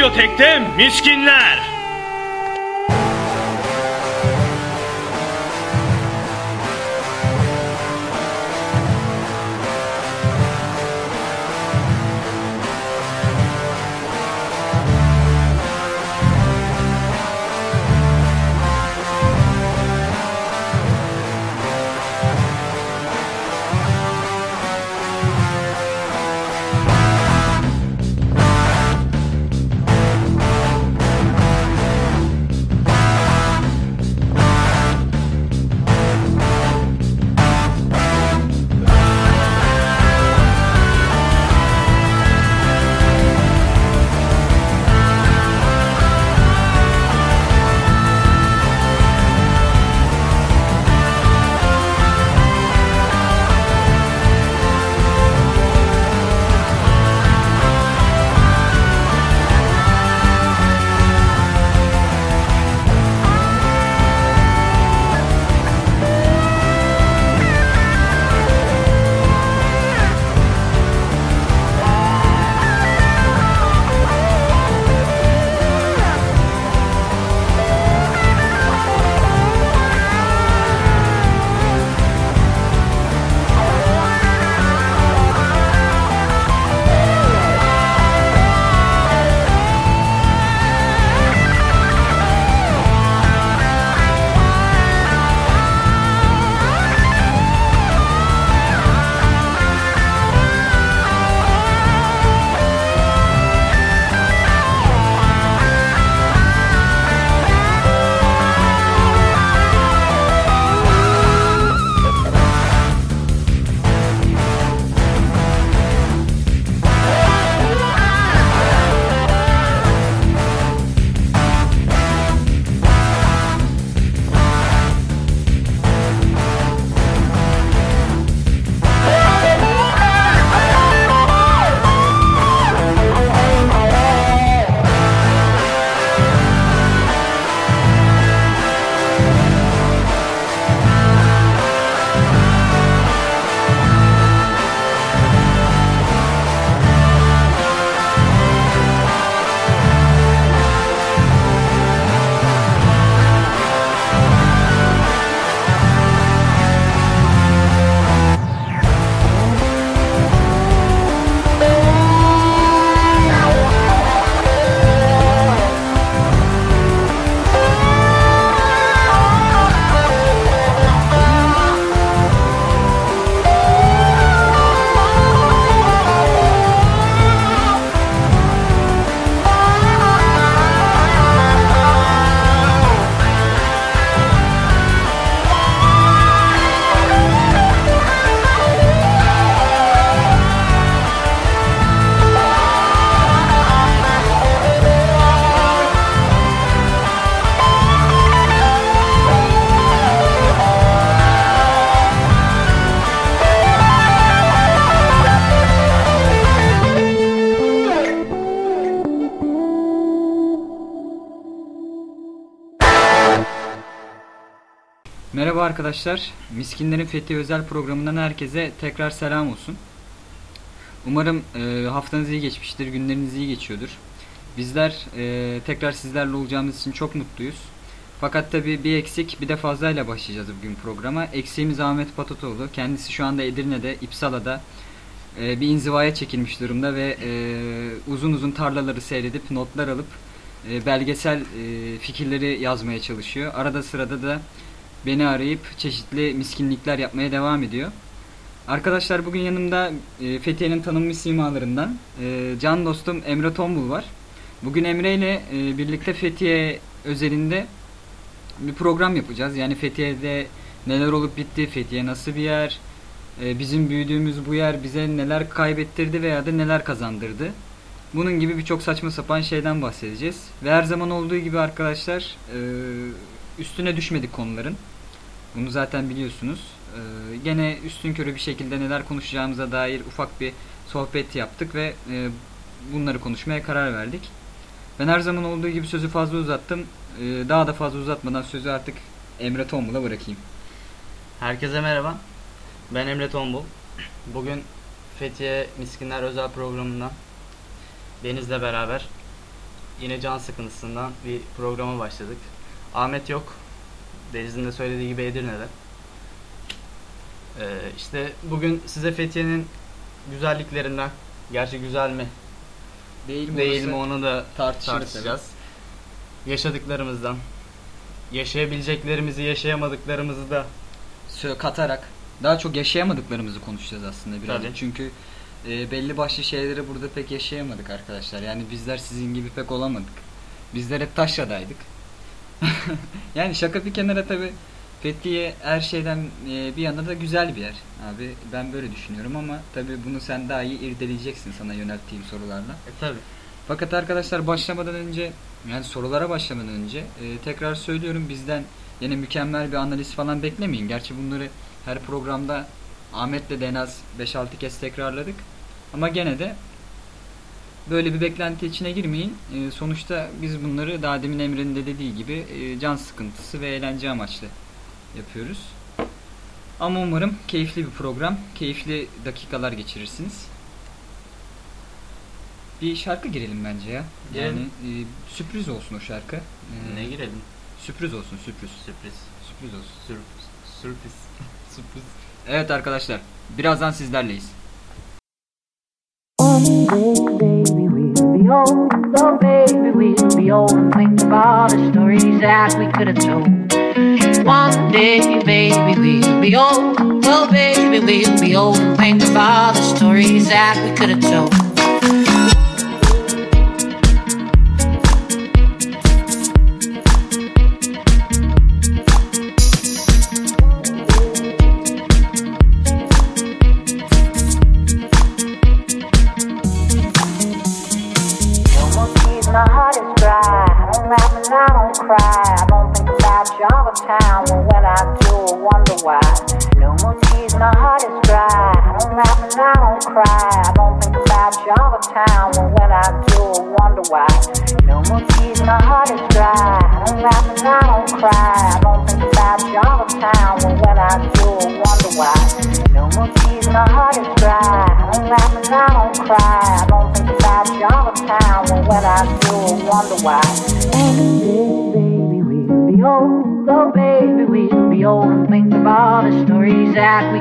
Radyo Tek'te Miskinler. Arkadaşlar. Miskinlerin Fethi özel programından herkese tekrar selam olsun. Umarım e, haftanız iyi geçmiştir, günleriniz iyi geçiyordur. Bizler e, tekrar sizlerle olacağımız için çok mutluyuz. Fakat tabi bir eksik bir de fazlayla başlayacağız bugün programa. Eksiğimiz Ahmet Patatoğlu. Kendisi şu anda Edirne'de, İpsala'da e, bir inzivaya çekilmiş durumda ve e, uzun uzun tarlaları seyredip notlar alıp e, belgesel e, fikirleri yazmaya çalışıyor. Arada sırada da beni arayıp çeşitli miskinlikler yapmaya devam ediyor. Arkadaşlar bugün yanımda e, Fethiye'nin tanınmış simalarından e, can dostum Emre Tombul var. Bugün Emre ile e, birlikte Fethiye özelinde bir program yapacağız. Yani Fethiye'de neler olup bitti, Fethiye nasıl bir yer, bizim büyüdüğümüz bu yer bize neler kaybettirdi veya da neler kazandırdı. Bunun gibi birçok saçma sapan şeyden bahsedeceğiz. Ve her zaman olduğu gibi arkadaşlar üstüne düşmedik konuların. Bunu zaten biliyorsunuz. Ee, gene üstün körü bir şekilde neler konuşacağımıza dair ufak bir sohbet yaptık ve e, bunları konuşmaya karar verdik. Ben her zaman olduğu gibi sözü fazla uzattım. Ee, daha da fazla uzatmadan sözü artık Emre Tombul'a bırakayım. Herkese merhaba. Ben Emre Tombul. Bugün Fethiye Miskinler özel programından Deniz'le beraber yine can sıkıntısından bir programa başladık. Ahmet yok. Deniz'in de söylediği gibi Edirne'de. Ee, işte bugün size Fethiye'nin güzelliklerinden, gerçi güzel mi Değil mi? değil mi onu da tartışacağız. Yaşadıklarımızdan, yaşayabileceklerimizi, yaşayamadıklarımızı da katarak daha çok yaşayamadıklarımızı konuşacağız aslında biraz. Tabii. Çünkü e, belli başlı şeyleri burada pek yaşayamadık arkadaşlar. Yani bizler sizin gibi pek olamadık. Bizler hep taşradaydık. yani şaka bir kenara tabi Fethiye her şeyden e, bir yana da güzel bir yer. Abi ben böyle düşünüyorum ama tabi bunu sen daha iyi irdeleyeceksin sana yönelttiğim sorularla. e, tabii. Fakat arkadaşlar başlamadan önce yani sorulara başlamadan önce e, tekrar söylüyorum bizden yine mükemmel bir analiz falan beklemeyin. Gerçi bunları her programda Ahmet'le de en az 5-6 kez tekrarladık. Ama gene de böyle bir beklenti içine girmeyin. E, sonuçta biz bunları daha demin Emre'nin de dediği gibi e, can sıkıntısı ve eğlence amaçlı yapıyoruz. Ama umarım keyifli bir program, keyifli dakikalar geçirirsiniz. Bir şarkı girelim bence ya. Yani e, sürpriz olsun o şarkı. E, Ne girelim? Sürpriz olsun, sürpriz. Sürpriz. Sürpriz olsun. Sürpriz. Sürpriz. Sürpriz. Evet arkadaşlar, birazdan sizlerleyiz. One day, baby, we'll be old. Oh, we'll and think of all the stories that we could have told. One day, baby, we'll be old. Oh, baby, we'll be old and think of all the stories that we could have told.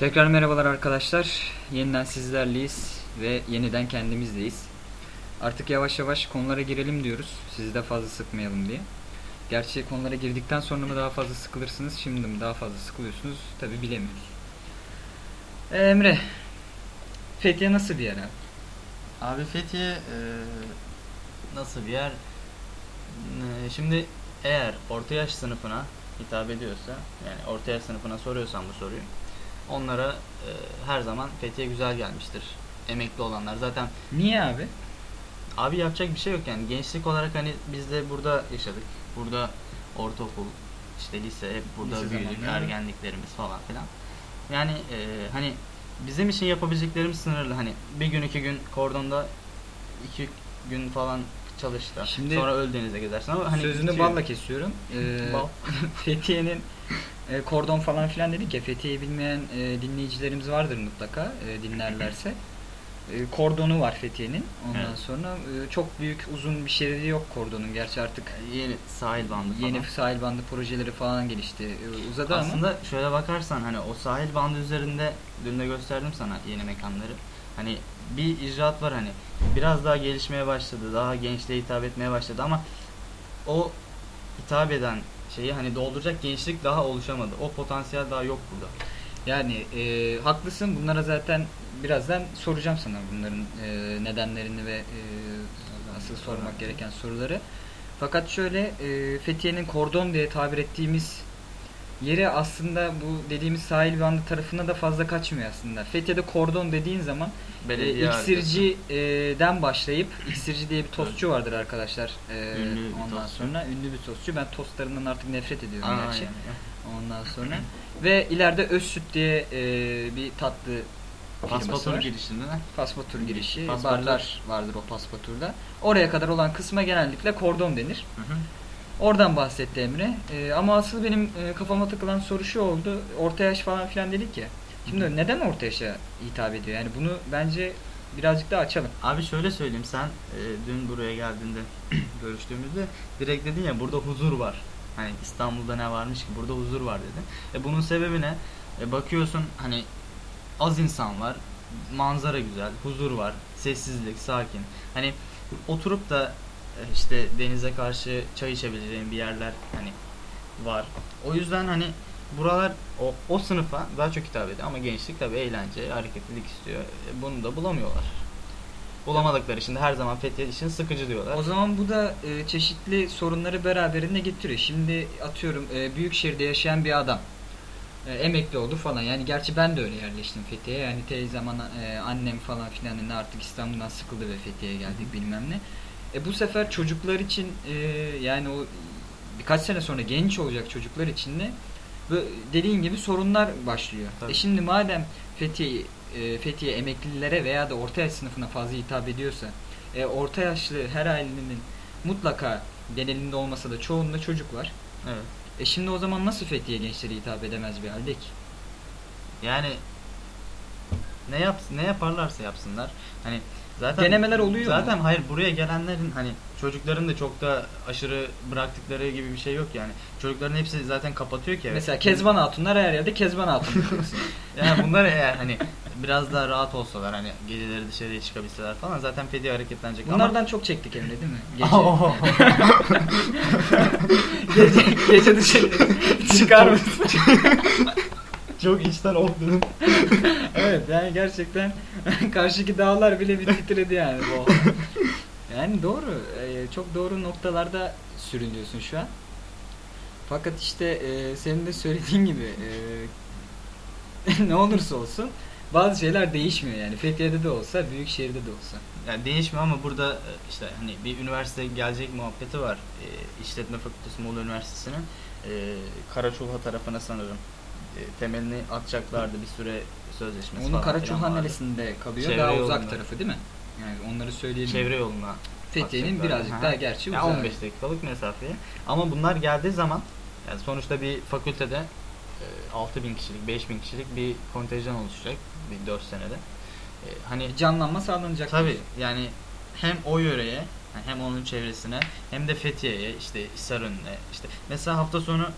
Tekrar merhabalar arkadaşlar. Yeniden sizlerleyiz. ve yeniden kendimizdeyiz. Artık yavaş yavaş konulara girelim diyoruz. Sizi de fazla sıkmayalım diye. Gerçi konulara girdikten sonra mı daha fazla sıkılırsınız, şimdi mi daha fazla sıkılıyorsunuz tabi bilemiyoruz. Ee, Emre, Fethiye nasıl bir yer abi? Abi Fethiye e, nasıl bir yer? E, Şimdi eğer orta yaş sınıfına hitap ediyorsa, yani orta yaş sınıfına soruyorsan bu soruyu, onlara e, her zaman Fethiye güzel gelmiştir. Emekli olanlar zaten Niye abi? abi yapacak bir şey yok yani gençlik olarak hani biz de burada yaşadık. Burada ortaokul, işte lise hep burada Lise büyüdük, zamanları. ergenliklerimiz falan filan. Yani e, hani bizim için yapabileceklerimiz sınırlı. Hani bir gün iki gün kordonda iki gün falan çalış da Şimdi- sonra öl denize gezersin ama hani Sözünü balla kesiyorum. Ee. Fethiye'nin e, kordon falan filan dedik ya Fethiye'yi bilmeyen e, dinleyicilerimiz vardır mutlaka e, dinlerlerse. E, kordonu var Fethiye'nin. Ondan Evet. sonra e, çok büyük uzun bir şeridi yok kordonun. Gerçi artık yeni sahil bandı falan. yeni sahil bandı projeleri falan gelişti. E, uzadı ama Aslında şöyle bakarsan hani o sahil bandı üzerinde dün de gösterdim sana yeni mekanları. Hani bir icraat var hani biraz daha gelişmeye başladı, daha gençliğe hitap etmeye başladı ama o hitap eden şeyi hani dolduracak gençlik daha oluşamadı. O potansiyel daha yok burada. Yani e, haklısın. Bunlara zaten birazdan soracağım sana bunların e, nedenlerini ve e, asıl sormak gereken soruları. Fakat şöyle e, Fethiye'nin kordon diye tabir ettiğimiz yeri aslında bu dediğimiz sahil bandı tarafına da fazla kaçmıyor aslında. Fethiye'de kordon dediğin zaman e, Belediye iksirciden başlayıp iksirci diye bir tostçu vardır arkadaşlar. E, Ünlü ondan tostçu. sonra ünlü bir tostçu. Ben tostlarından artık nefret ediyorum Aa, gerçi. yani. Ondan sonra ve ileride öz süt diye e, bir tatlı Paspatur girişinde de Paspatur girişi, Paspatur. barlar vardır o paspaturda. Oraya kadar olan kısma genellikle kordon denir. Hı hı. Oradan bahsetti Emre. E, ama asıl benim e, kafama takılan soru şu oldu. Orta yaş falan filan dedik ya. Şimdi neden orta yaşa hitap ediyor? Yani bunu bence birazcık daha açalım. Abi şöyle söyleyeyim sen e, dün buraya geldiğinde görüştüğümüzde direkt dedin ya burada huzur var. Hani İstanbul'da ne varmış ki burada huzur var dedin. E, bunun sebebi ne? E, bakıyorsun hani az insan var, manzara güzel, huzur var, sessizlik, sakin. Hani oturup da işte denize karşı çay içebileceğin bir yerler hani var. O yüzden hani buralar o, o sınıfa daha çok hitap ediyor ama gençlik tabii eğlence, hareketlilik istiyor. E, bunu da bulamıyorlar. Bulamadıkları için de her zaman Fethiye için sıkıcı diyorlar. O zaman bu da e, çeşitli sorunları beraberinde getiriyor. Şimdi atıyorum e, büyük şehirde yaşayan bir adam e, emekli oldu falan. Yani gerçi ben de öyle yerleştim Fethiye'ye. Yani teyzem, ana- e, annem falan filan hani artık İstanbul'dan sıkıldı ve Fethiye'ye geldik bilmem ne. E, bu sefer çocuklar için e, yani o birkaç sene sonra genç olacak çocuklar için de dediğin gibi sorunlar başlıyor. Tabii. E şimdi madem Fethiye e, Fethiye emeklilere veya da orta yaş sınıfına fazla hitap ediyorsa e, orta yaşlı her ailenin mutlaka genelinde olmasa da çoğunda çocuk var. Evet. E şimdi o zaman nasıl Fethiye gençleri hitap edemez bir halde ki? Yani ne yap ne yaparlarsa yapsınlar. Hani zaten Denemeler oluyor mu? Zaten hayır buraya gelenlerin hani çocukların da çok da aşırı bıraktıkları gibi bir şey yok yani. Çocukların hepsi zaten kapatıyor ki. Mesela Kezban Hatunlar her yerde Kezban Hatun yani bunlar eğer hani biraz daha rahat olsalar hani geceleri dışarıya çıkabilseler falan zaten Fethiye hareketlenecek Bunlardan çok çektik Emre değil mi? Gece, ama gece, gece dışarı çıkar mısın? Çok içten oh dedim. evet yani gerçekten karşıki dağlar bile bir titredi yani bu. Yani doğru. e, çok doğru noktalarda sürünüyorsun şu an. Fakat işte e, senin de söylediğin gibi e, ne olursa olsun bazı şeyler değişmiyor yani. Fethiye'de de olsa, büyük şehirde de olsa. Yani değişmiyor ama burada işte hani bir üniversite gelecek muhabbeti var. E, İşletme Fakültesi Muğla Üniversitesi'nin e, Karaçulha tarafına sanırım temelini atacaklardı bir süre sözleşmesi Onun falan Karaçulhan neresinde kalıyor? Çevre daha yolunda. uzak tarafı değil mi? Yani onları söyleyelim. Çevre yoluna. Fethiye'nin birazcık Aha. daha gerçi uzağı. 15 dakikalık mesafeye. Ama bunlar geldiği zaman yani sonuçta bir fakültede e, 6000 kişilik, 5000 kişilik bir kontenjan oluşacak bir 4 senede. E, hani Canlanma sağlanacak. Tabii yani hem o yöreye hem onun çevresine hem de Fethiye'ye işte Hisarönü'ne işte mesela hafta sonu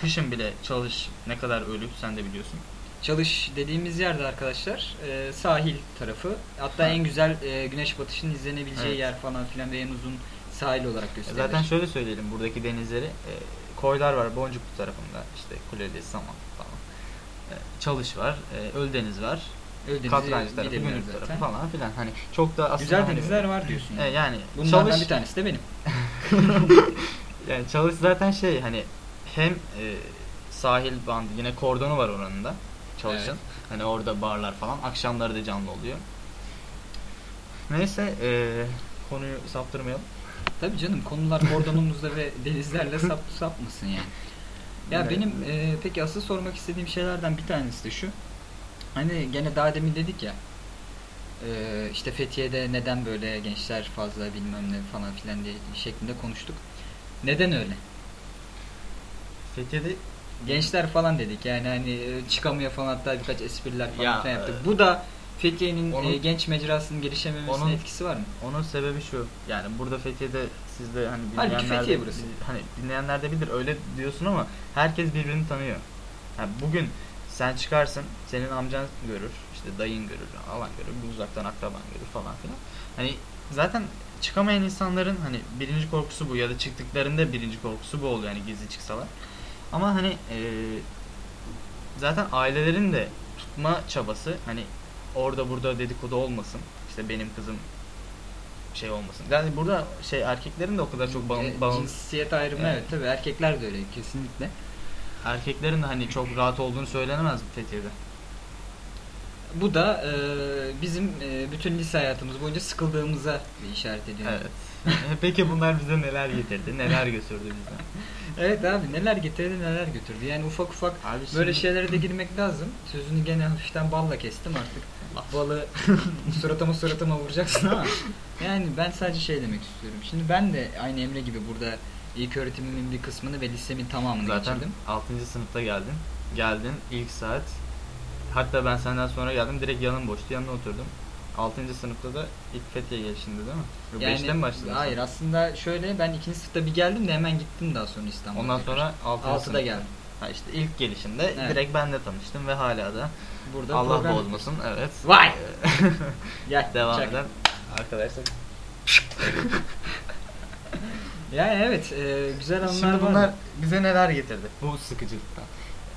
kışın bile çalış ne kadar ölü sen de biliyorsun. Çalış dediğimiz yerde arkadaşlar e, sahil tarafı. Hatta en güzel e, güneş batışının izlenebileceği Evet. yer falan filan ve en uzun sahil olarak gösterilir. Zaten şöyle söyleyelim buradaki denizleri e, koylar var Boncuklu tarafında işte Kuleli, Saman falan. E, Çalış var, e, Öldeniz var, Öldeniz'i Katrancı tarafı, zaten. tarafı falan filan. Hani çok da aslında Güzel hani- denizler var diyorsun. E, Yani. yani Bunlardan çalış bir tanesi de benim. yani çalış zaten şey hani hem e, sahil bandı yine kordonu var oranın da çalışın. Evet. Hani orada barlar falan akşamları da canlı oluyor. Neyse e, konuyu saptırmayalım. Tabii canım konular kordonumuzda ve denizlerle sap sapmasın yani. Ya Evet. benim e, peki asıl sormak istediğim şeylerden bir tanesi de şu. Hani gene daha demin dedik ya. e, işte Fethiye'de neden böyle gençler fazla bilmem ne falan filan diye şeklinde konuştuk. Neden öyle? Fethiye'de Gençler falan dedik yani hani e, çıkamıyor falan hatta birkaç espriler falan Ya, filan yaptık. e, Bu da Fethiye'nin onun- e, genç mecrasının gelişememesine onun- etkisi var mı? Onun sebebi şu. Yani burada Fethiye'de siz de hani dinleyenler Fethiye burası. hani dinleyenler de bilir öyle diyorsun ama herkes birbirini tanıyor. Yani bugün sen çıkarsın, senin amcan görür, işte dayın görür, alan görür, uzaktan akraban görür falan filan. Hani zaten çıkamayan insanların hani birinci korkusu bu ya da çıktıklarında birinci korkusu bu oluyor yani gizli çıksalar. Ama hani eee, zaten ailelerin de tutma çabası hani orada burada dedikodu olmasın. İşte benim kızım şey olmasın. Yani burada şey erkeklerin de o kadar çok bağım, E, bağım- Cinsiyet ayrımı evet. Evet. tabii erkekler de öyle kesinlikle. erkeklerin de hani çok rahat olduğunu söylenemez Fethiye'de. Bu da e, bizim e, bütün lise hayatımız boyunca sıkıldığımıza işaret ediyor. Evet. Peki bunlar bize neler getirdi? Neler götürdü bize? Evet abi neler getirdi neler götürdü. Yani ufak ufak Abi böyle şimdi- şeylere de girmek lazım. Sözünü gene hafiften balla kestim artık. Balı suratıma suratıma vuracaksın ama yani ben sadece şey demek istiyorum. Şimdi ben de aynı Emre gibi burada ilk öğretimimin bir kısmını ve lisemin tamamını Zaten geçirdim. 6. sınıfta geldin. Geldin ilk saat. Hatta ben senden sonra geldim. Direkt yanım boştu. Yanına oturdum. 6. sınıfta da ilk Fethiye gelişinde değil mi? Yok, Yani, 5'te mi başladın? Hayır sen? aslında şöyle ben ikinci sınıfta bir geldim de hemen gittim daha sonra İstanbul'a. Ondan tekrar. sonra 6. Altıda geldim. Ha işte ilk gelişinde Evet. direkt benle tanıştım ve hala da Burada Allah program- bozmasın evet. Vay! Gel, Devam çak. eden arkadaşlar. Yani evet e, güzel anılar Şimdi var. bunlar bize neler getirdi bu sıkıcılıktan?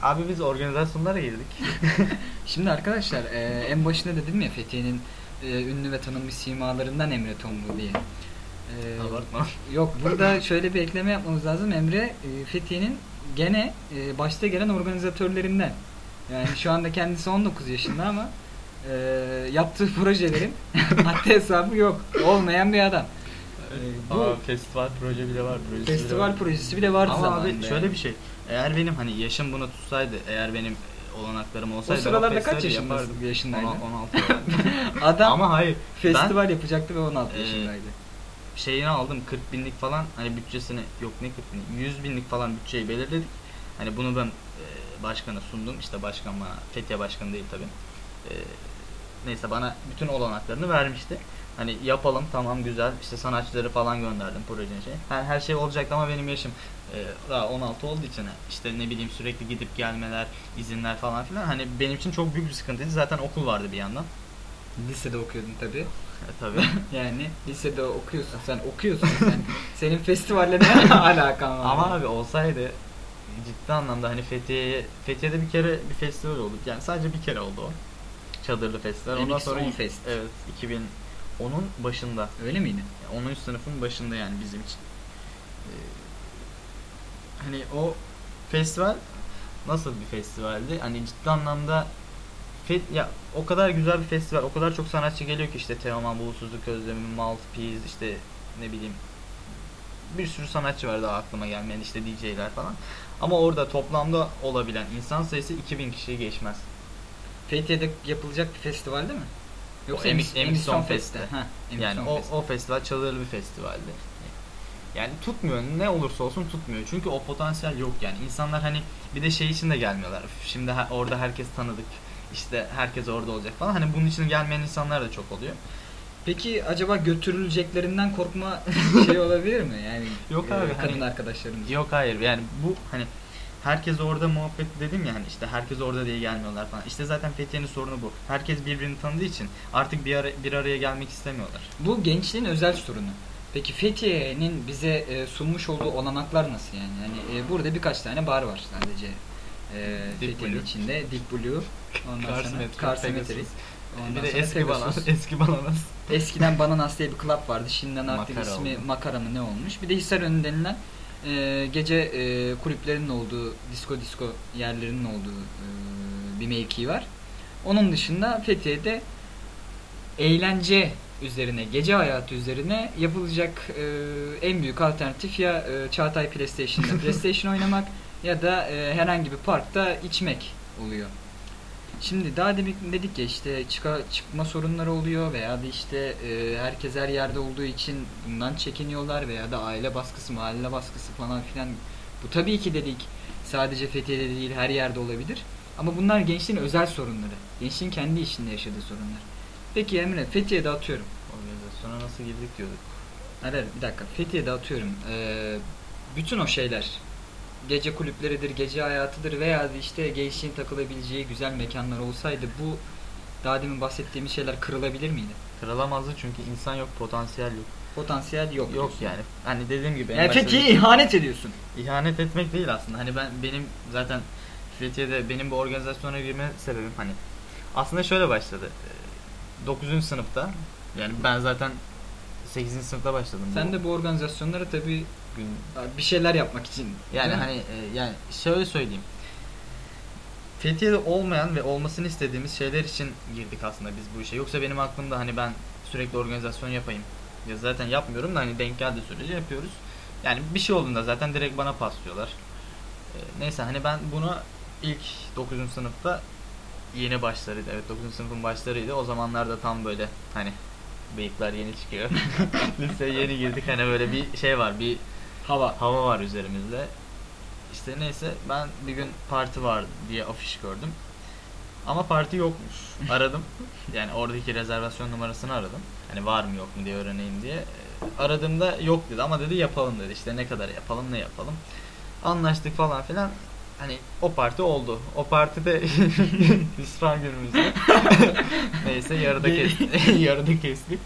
Abi biz organizasyonlara girdik. Şimdi arkadaşlar e, en başında dedim ya Fethiye'nin e, ünlü ve tanınmış simalarından Emre Tombul diye. E, Abartma. Yok burada şöyle bir ekleme yapmamız lazım. Emre e, Fethiye'nin gene e, başta gelen organizatörlerinden. Yani şu anda kendisi 19 yaşında ama e, yaptığı projelerin haddi hesabı yok. Olmayan bir adam. E, bu Aa, festival proje bile var. projesi bile festival var. projesi bile vardı Ama zamanında. abi şöyle bir şey. Eğer benim hani yaşım buna tutsaydı, eğer benim olanaklarım O olsaydı ben sıralarda kaç yaşındasın? yapardım. Yaşındaydın? Ona- 16 yapardım. Adam Ama hayır. festival yapacaktı ve 16 Ee, yaşındaydı. şeyini aldım 40 binlik falan hani bütçesini yok ne 40 binlik 100 binlik falan bütçeyi belirledik. Hani bunu ben e, başkana sundum. İşte başkan bana Fethiye başkanı değil tabi. neyse bana bütün olanaklarını vermişti. Hani yapalım tamam güzel işte sanatçıları falan gönderdim projenin şey. Her, her şey olacaktı ama benim yaşım e, daha 16 olduğu için işte ne bileyim sürekli gidip gelmeler, izinler falan filan hani benim için çok büyük bir sıkıntıydı. Zaten okul vardı bir yandan. Lisede okuyordun tabi. E, tabii. Yani lisede okuyorsun sen okuyorsun sen. Senin festivalle ne alakan var? Ama abi olsaydı ciddi anlamda hani Fethiye'ye Fethiye'de bir kere bir festival oldu. Yani sadece bir kere oldu o. Çadırlı festival. Ondan MX10 sonra Fest. Evet, 2010'un başında. Öyle miydi? Yani 10. sınıfın başında yani bizim için. Ee, hani o festival nasıl bir festivaldi? Hani ciddi anlamda fe- ya o kadar güzel bir festival, o kadar çok sanatçı geliyor ki işte Teoman Bulutsuzluk Özlemi, Maltpiece işte ne bileyim bir sürü sanatçı var daha aklıma gelmeyen işte DJ'ler falan. Ama orada toplamda olabilen insan sayısı 2000 kişiyi geçmez. Fethiye'de yapılacak bir festival değil mi? Yoksa Emis Emisson Son Fest'te. Fest'te. Ha, Emis Yani Son o, Fest. o festival çadırlı bir festivaldi. Yani tutmuyor. Ne olursa olsun tutmuyor. Çünkü o potansiyel yok yani. İnsanlar hani bir de şey için de gelmiyorlar. Şimdi orada herkes tanıdık. İşte herkes orada olacak falan. Hani bunun için gelmeyen insanlar da çok oluyor. Peki acaba götürüleceklerinden korkma şey olabilir mi? Yani Yok e, abi, kadın hani- arkadaşlarımız. Yok hayır yani bu hani herkes orada muhabbet dedim ya hani işte herkes orada diye gelmiyorlar falan. İşte zaten Fethiye'nin sorunu bu. Herkes birbirini tanıdığı için artık bir, ara, bir araya gelmek istemiyorlar. Bu gençliğin özel sorunu. Peki Fethiye'nin bize e, sunmuş olduğu olanaklar nasıl yani? Yani e, burada birkaç tane bar var sadece. E, Fethiye'nin içinde Deep Blue, ondan sonra ondan bir de eski bananas, eski bananas. Eskiden Bananas diye bir club vardı. Şimdiden artık Makara ismi oldu. Makara mı ne olmuş. Bir de Hisarönü denilen e, gece e, kulüplerinin olduğu, disco disco yerlerinin olduğu e, bir mevki var. Onun dışında Fethiye'de eğlence üzerine, gece hayatı üzerine yapılacak e, en büyük alternatif ya e, Çağatay PlayStation'da PlayStation oynamak ya da e, herhangi bir parkta içmek oluyor. Şimdi daha demin dedik ya işte çıka, çıkma sorunları oluyor veya da işte e, herkes her yerde olduğu için bundan çekiniyorlar veya da aile baskısı, mahalle baskısı falan filan. Bu tabii ki dedik sadece Fethiye'de değil her yerde olabilir. Ama bunlar gençliğin özel sorunları. Gençliğin kendi içinde yaşadığı sorunlar. Peki Emre Fethiye'de atıyorum. Organizasyona nasıl girdik diyorduk. Hayır hayır, bir dakika. Fethiye'de atıyorum. Ee, bütün o şeyler gece kulüpleridir, gece hayatıdır veya işte gençliğin takılabileceği güzel mekanlar olsaydı bu daha demin bahsettiğimiz şeyler kırılabilir miydi? Kırılamazdı çünkü insan yok, potansiyel yok. Potansiyel yok. Yok diyorsun. yani. Hani dediğim gibi. Yani Fethiye'ye ihanet ediyorsun. ihanet etmek değil aslında. Hani ben benim zaten Fethiye'de benim bu organizasyona girme sebebim hani aslında şöyle başladı. 9. sınıfta yani ben zaten 8. sınıfta başladım. bu Sen de bu organizasyonlara tabii gün bir şeyler yapmak için yani hani e, yani şöyle söyleyeyim. Fethiye'de olmayan ve olmasını istediğimiz şeyler için girdik aslında biz bu işe. Yoksa benim aklımda hani ben sürekli organizasyon yapayım. Ya zaten yapmıyorum da hani denk geldiği sürece yapıyoruz. Yani bir şey olduğunda zaten direkt bana paslıyorlar. Ee, neyse hani ben bunu ilk 9. sınıfta yeni başlarıydı. Evet 9. sınıfın başlarıydı. O zamanlarda tam böyle hani bıyıklar yeni çıkıyor. Liseye yeni girdik hani böyle bir şey var bir hava. hava var üzerimizde. İşte neyse ben bir gün parti var diye afiş gördüm. Ama parti yokmuş. Aradım. Yani oradaki rezervasyon numarasını aradım. Hani var mı yok mu diye öğreneyim diye. Ee, Aradığımda yok dedi ama dedi yapalım dedi. İşte ne kadar yapalım ne yapalım. Anlaştık falan filan. Hani o parti oldu. O partide İsra günümüzde. Neyse yarıda kestik. yarıda kestik.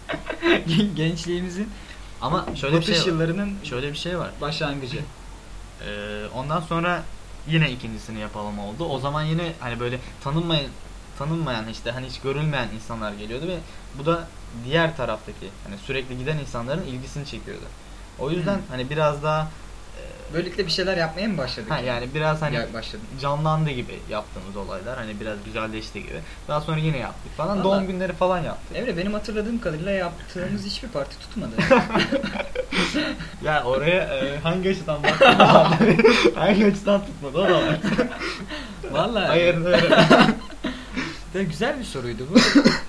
Gençliğimizin Ama şöyle bir şey var. yıllarının Şöyle bir şey var. başlangıcı. Ee, ondan sonra yine ikincisini yapalım oldu. O zaman yine hani böyle tanınmayan tanınmayan işte hani hiç görülmeyen insanlar geliyordu ve bu da diğer taraftaki hani sürekli giden insanların ilgisini çekiyordu. O yüzden Hmm. hani biraz daha Böylelikle bir şeyler yapmaya mı başladık? ha, yani biraz hani Ya başladım. canlandı gibi yaptığımız olaylar hani biraz güzelleşti gibi. Daha sonra yine yaptık falan. Vallahi- Doğum günleri falan yaptık. Emre benim hatırladığım kadarıyla yaptığımız hiçbir parti tutmadı. Ya oraya e, hangi açıdan baktın hangi açıdan tutmadı o da var. Vallahi. Hayır öyle. De güzel bir soruydu bu.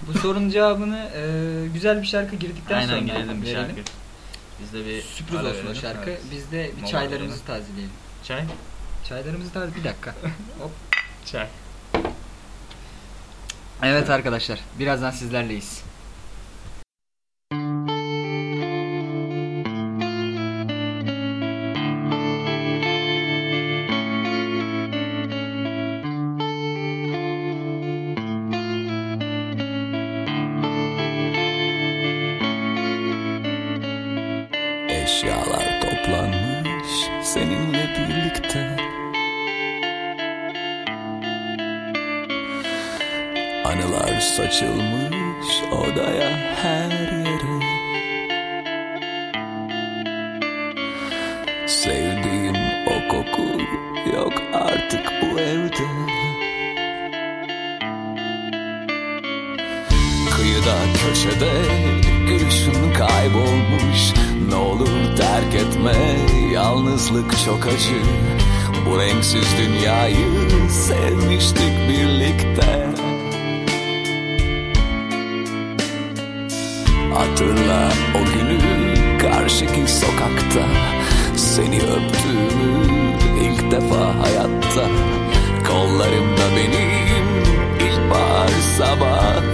bu sorunun cevabını e, güzel bir şarkı girdikten sonra Aynen girelim bir şarkı. Biz de bir Sürpriz ara olsun o verelim. şarkı. Evet. Biz de bir Mola çaylarımızı verelim. tazeleyelim. Çay? Çaylarımızı taze bir dakika. Hop. Çay. Evet arkadaşlar, birazdan sizlerleyiz. Saçılmış odaya her yere Sevdiğim o koku yok artık bu evde. Kıyıda köşede gülüşün kaybolmuş. Ne olur terk etme yalnızlık çok acı. Bu renksiz dünyayı sevmiştik birlikte Hatırla o günü karşıki sokakta. Seni öptüğümü ilk defa hayatta. Kollarımda benim ilkbahar sabahı.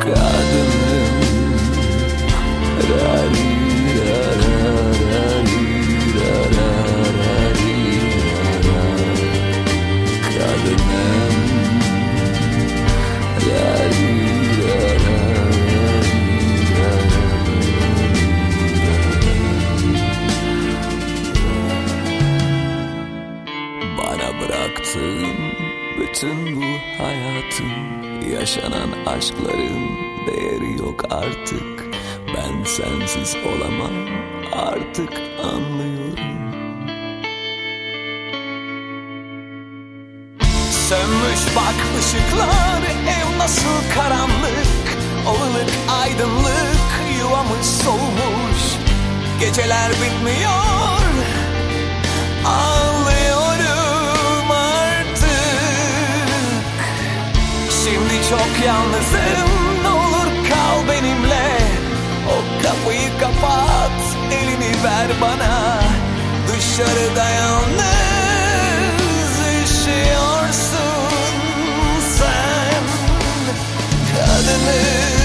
Kadınım hayatım Yaşanan aşkların değeri yok artık. Ben sensiz olamam artık anlıyorum. Sönmüş bak ışıklar ev nasıl karanlık? Olılık aydınlık yuvamız soğumuş Geceler bitmiyor Ağlıyorum çok yalnızım. Ne olur kal benimle. O kapıyı kapat elini ver bana. Dışarıda yalnız üşüyorsun sen. Kadınım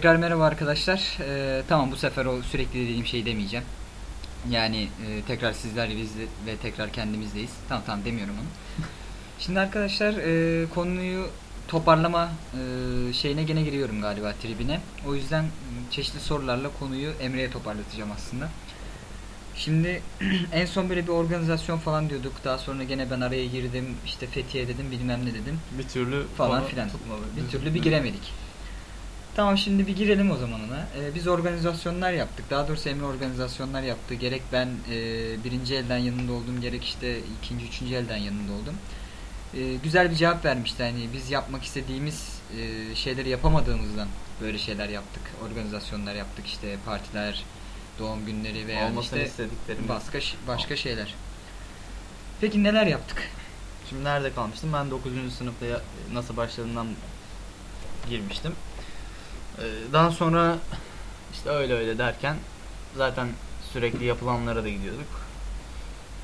Tekrar merhaba arkadaşlar. Ee, tamam bu sefer o sürekli dediğim şeyi demeyeceğim. Yani e, tekrar sizlerle biz de- ve tekrar kendimizdeyiz. Tamam tamam demiyorum onu. Şimdi arkadaşlar e, konuyu toparlama e, şeyine gene giriyorum galiba tribine. O yüzden çeşitli sorularla konuyu Emre'ye toparlatacağım aslında. Şimdi en son böyle bir organizasyon falan diyorduk. Daha sonra gene ben araya girdim. İşte Fethiye dedim bilmem ne dedim Bir türlü falan filan. Bir türlü bir giremedik. Tamam şimdi bir girelim o zaman ona. Ee, biz organizasyonlar yaptık. Daha doğrusu Emre organizasyonlar yaptı. Gerek ben e, birinci elden yanında oldum, gerek işte ikinci, üçüncü elden yanında oldum. E, güzel bir cevap vermişti. Hani biz yapmak istediğimiz e, şeyleri yapamadığımızdan böyle şeyler yaptık. Organizasyonlar yaptık işte partiler, doğum günleri veya Olmasını işte başka başka şeyler. Peki neler yaptık? Şimdi nerede kalmıştım? Ben 9. sınıfta nasıl başladığımdan girmiştim. Ee, Daha sonra işte öyle öyle derken zaten sürekli yapılanlara da gidiyorduk.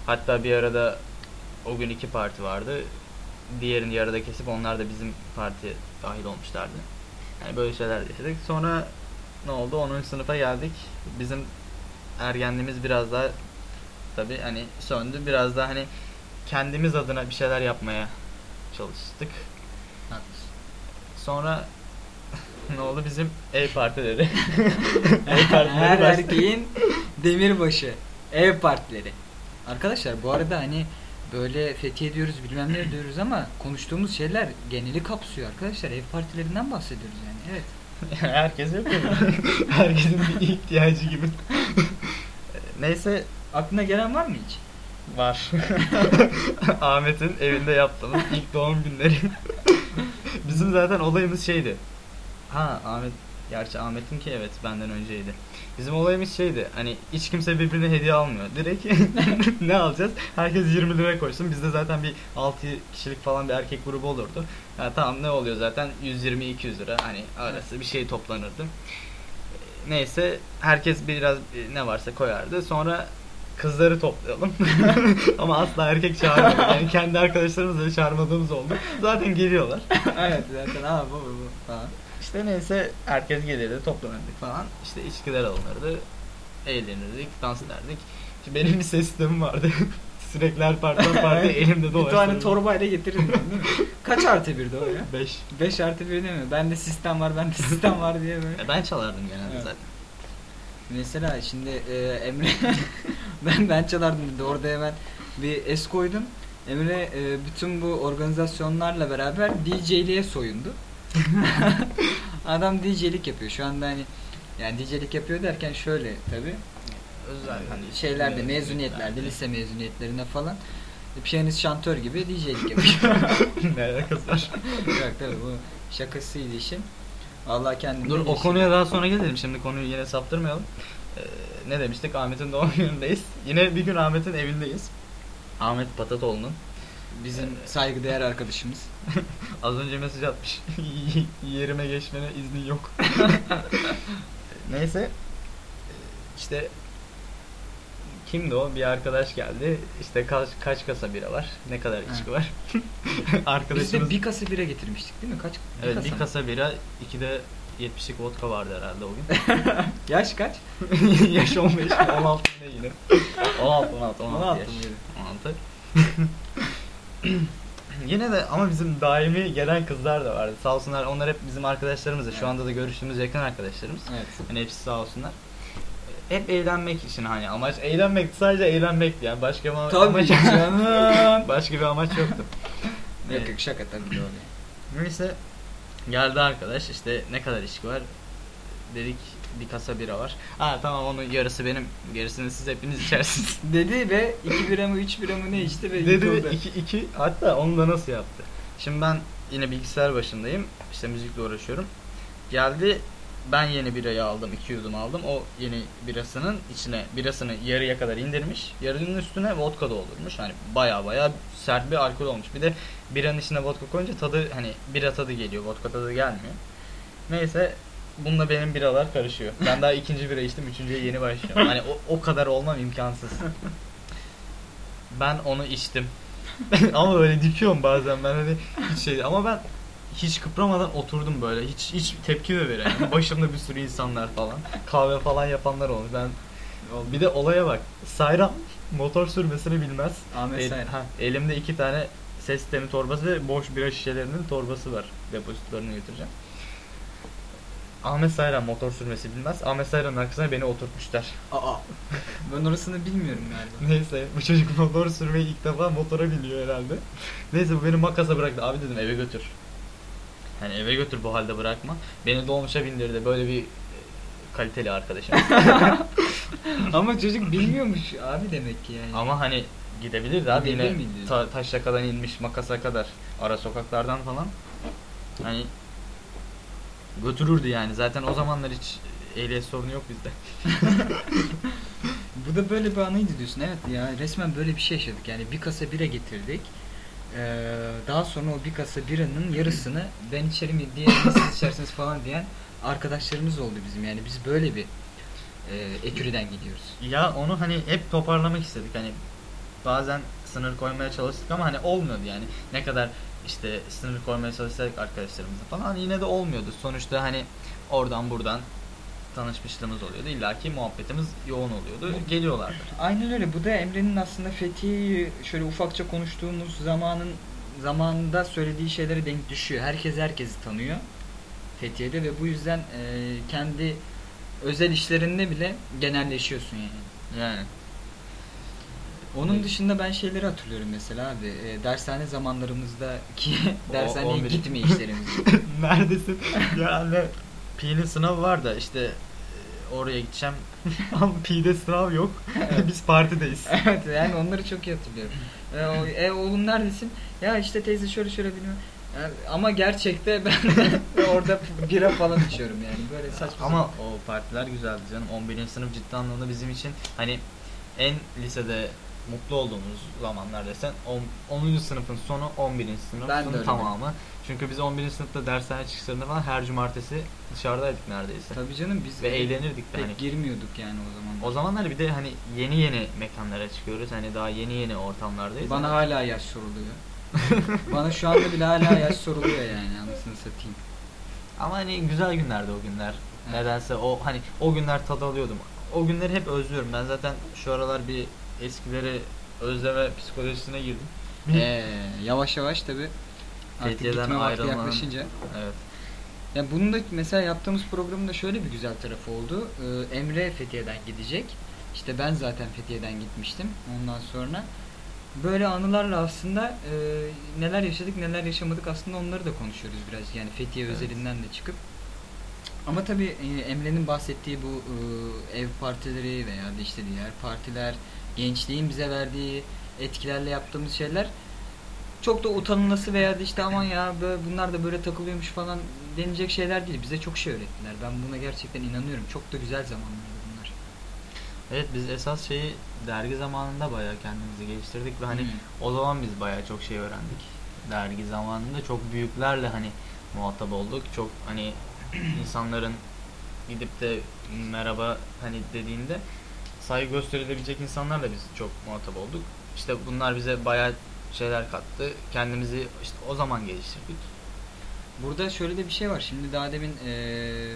Hatta bir arada o gün iki parti vardı. Diğerini yarıda kesip onlar da bizim partiye dahil olmuşlardı. Yani böyle şeyler yaşadık. Sonra ne oldu? 10. sınıfa geldik. Bizim ergenliğimiz biraz daha tabi hani söndü. Biraz daha hani kendimiz adına bir şeyler yapmaya çalıştık. Haklısın. Sonra ne oldu bizim ev partileri. ev partileri Her başladı. erkeğin demirbaşı. Ev partileri. Arkadaşlar bu arada hani böyle fethiye diyoruz bilmem ne diyoruz ama konuştuğumuz şeyler geneli kapsıyor arkadaşlar. Ev partilerinden bahsediyoruz yani. Evet. Herkes yapıyor. Herkesin bir ihtiyacı gibi. Neyse Aklına gelen var mı hiç? var. Ahmet'in evinde yaptığımız ilk doğum günleri. Bizim zaten olayımız şeydi. Ha Ahmet Gerçi Ahmet'inki evet benden önceydi. Bizim olayımız şeydi. Hani hiç kimse birbirine hediye almıyor. Direkt ne alacağız? Herkes 20 lira koysun. Bizde zaten bir 6 kişilik falan bir erkek grubu olurdu. Ha, tamam ne oluyor zaten 120-200 lira. Hani arası bir şey toplanırdı. Neyse herkes biraz e, ne varsa koyardı. Sonra kızları toplayalım. Ama asla erkek çağırmadık. Yani kendi arkadaşlarımızla çağırmadığımız oldu. Zaten geliyorlar. evet zaten aa bu bu bu falan. İşte neyse herkes gelirdi toplanırdık falan. İşte içkiler alınırdı. eğlenirdik, dans ederdik. Şimdi benim bir ses sistemim vardı. Sürekli her partiden partiye elimde Bir dolaştırdım. tane torbayla getirirdim değil mi? Kaç artı birdi o ya? 5. 5 artı 1 değil mi? Bende sistem var, bende sistem var diye böyle. E, Ben çalardım genelde Evet. zaten. Mesela şimdi e, Emre ben ben çalardım dedi. Orada hemen bir es koydum. Emre e, bütün bu organizasyonlarla beraber DJ'liğe soyundu. Adam DJ'lik yapıyor. Şu anda hani yani DJ'lik yapıyor derken şöyle tabi Özel hani şeylerde mezuniyetlerde lise mezuniyetlerine falan piyanist şantör gibi DJ'lik yapıyor. ne alakası var? Yok tabi bu şakasıydı işin. Allah kendini Dur o geliştirdi. konuya daha sonra gelelim. Şimdi konuyu yine saptırmayalım. Ee, ne demiştik? Ahmet'in doğum günündeyiz. Yine bir gün Ahmet'in evindeyiz. Ahmet Patatoğlu'nun. bizim saygıdeğer arkadaşımız. Az önce mesaj atmış. Yerime geçmene iznin yok. Neyse. işte kimdi o? Bir arkadaş geldi. İşte kaç, kaç kasa bira var? Ne kadar içki var? Biz Arkadaşımız de bir kasa bira getirmiştik değil mi? Kaç? Evet bir mı? kasa bira, iki de 70'lik vodka vardı herhalde o gün. Yaş kaç? Yaş 15 mi? 16 ne yine? 16 16 16, 16 yaş. mıydı? 16. Yine de ama bizim daimi gelen kızlar da vardı. Sağ olsunlar onlar hep bizim arkadaşlarımız da. Şu anda da görüştüğümüz yakın arkadaşlarımız. Evet. Hani hepsi sağ olsunlar. Hep eğlenmek için hani amaç eğlenmek sadece eğlenmekti yani başka bir Tabii amaç canım. başka bir amaç yoktu. yok yok şaka tabii öyle. Neyse geldi arkadaş işte ne kadar içki var dedik bir kasa bira var. Ha tamam onun yarısı benim gerisini siz hepiniz içersiniz. Dedi ve 2 bira mı 3 bira mı ne içti ve Dedi yıkıldı. iki, iki hatta onu da nasıl yaptı? Şimdi ben yine bilgisayar başındayım işte müzikle uğraşıyorum. Geldi ben yeni birayı aldım iki yudum aldım o yeni birasının içine birasını yarıya kadar indirmiş yarının üstüne vodka doldurmuş hani baya baya sert bir alkol olmuş bir de biranın içine vodka koyunca tadı hani bira tadı geliyor vodka tadı gelmiyor neyse bununla benim biralar karışıyor ben daha ikinci bira içtim üçüncüye yeni başlıyorum hani o, o kadar olmam imkansız ben onu içtim ama böyle dikiyorum bazen ben hani hiç şey ama ben hiç kıpramadan oturdum böyle hiç hiç tepki de veremiyorum. Başımda bir sürü insanlar falan kahve falan yapanlar olmuş. Ben bir de olaya bak. Sayram motor sürmesini bilmez. Ahmet El- Sayram. ha, elimde iki tane ses sistemi torbası ve boş bira şişelerinin torbası var. Depozitlerini götüreceğim. Ahmet Sayram motor sürmesi bilmez. Ahmet Sayram'ın arkasına beni oturtmuşlar. Aa. Ben orasını bilmiyorum galiba. Neyse bu çocuk motor sürmeyi ilk defa motora biniyor herhalde. Neyse bu beni makasa bıraktı. Abi dedim eve götür. Hani eve götür bu halde bırakma. Beni dolmuşa bindirdi. Böyle bir e, kaliteli arkadaşım. Ama çocuk bilmiyormuş abi demek ki yani. Ama hani gidebilirdi abi Gidebilir yine miydi? ta, taşlakadan inmiş makasa kadar ara sokaklardan falan. Hani götürürdü yani. Zaten o zamanlar hiç ehliyet sorunu yok bizde. Bu da böyle bir anıydı diyorsun. Evet ya resmen böyle bir şey yaşadık. Yani bir kasa bira getirdik. Ee, daha sonra o bir kasa biranın yarısını ben içerim diğerini siz içersiniz falan diyen arkadaşlarımız oldu bizim. Yani biz böyle bir e, eküriden gidiyoruz. Ya onu hani hep toparlamak istedik hani bazen sınır koymaya çalıştık ama hani olmuyordu yani ne kadar işte sınır koymaya çalışsak arkadaşlarımızla falan yine de olmuyordu sonuçta hani oradan buradan tanışmışlığımız oluyordu İlla ki muhabbetimiz yoğun oluyordu geliyorlardı. Aynen öyle. Bu da Emre'nin aslında Fethiye'yi şöyle ufakça konuştuğumuz zamanın zamanında söylediği şeylere denk düşüyor. Herkes herkesi tanıyor Fethiye'de ve bu yüzden e, kendi özel işlerinde bile genelleşiyorsun yani. Yani Onun dışında ben şeyleri hatırlıyorum mesela abi. E, dershane zamanlarımızdaki dershaneye 11. gitme işlerimiz. neredesin? yani Pi'nin sınavı var da işte e, oraya gideceğim ama Pi'de sınav yok biz partideyiz. evet yani onları çok iyi hatırlıyorum. E, o, e, oğlum neredesin? Ya işte teyze şöyle şöyle bilmem. Yani ama gerçekte ben orada bira falan içiyorum yani böyle saçma. Ama o partiler güzeldi canım. 11. sınıf ciddi anlamda bizim için hani en lisede mutlu olduğumuz zamanlar desen 10. 10. sınıfın sonu 11. sınıfın Ben de öyle tamamı. Çünkü biz 11. sınıfta dershane çıkışlarında falan her cumartesi dışarıdaydık neredeyse. Tabii canım biz Ve eğlenirdik de hani. girmiyorduk yani o zaman. O zamanlar bir de hani yeni yeni mekanlara çıkıyoruz. Hani daha yeni yeni ortamlardayız. Bana Hani- hala yaş soruluyor. Bana şu anda bile hala yaş soruluyor yani anasını satayım. Ama hani güzel günlerdi o günler. Nedense o hani o günler tad alıyordum. o günleri hep özlüyorum. Ben zaten şu aralar bir eskileri özleme psikolojisine girdim. Ee, yavaş yavaş tabi artık Fethiye'den gitme vakti ayrılmanın- yaklaşınca. Evet. Ya bunun da mesela yaptığımız programın da şöyle bir güzel tarafı oldu. Ee, Emre Fethiye'den gidecek. İşte ben zaten Fethiye'den gitmiştim. Ondan sonra böyle anılarla aslında e, neler yaşadık neler yaşamadık aslında onları da konuşuyoruz biraz. Yani Fethiye Evet. özelinden de çıkıp. Ama tabii e, Emre'nin bahsettiği bu e, ev partileri veya da işte diğer partiler, gençliğin bize verdiği etkilerle yaptığımız şeyler çok da utanılması veya da işte aman ya böyle bunlar da böyle takılıyormuş falan denilecek şeyler değil. Bize çok şey öğrettiler. Ben buna gerçekten inanıyorum. Çok da güzel zamanlardı bunlar. Evet biz esas şeyi dergi zamanında bayağı kendimizi geliştirdik ve hani Hmm. o zaman biz bayağı çok şey öğrendik. Dergi zamanında çok büyüklerle hani muhatap olduk. Çok hani insanların gidip de merhaba hani dediğinde saygı gösterilebilecek insanlarla biz çok muhatap olduk. İşte bunlar bize bayağı şeyler kattı. Kendimizi işte o zaman geliştirdik. Burada şöyle de bir şey var. Şimdi daha demin eee,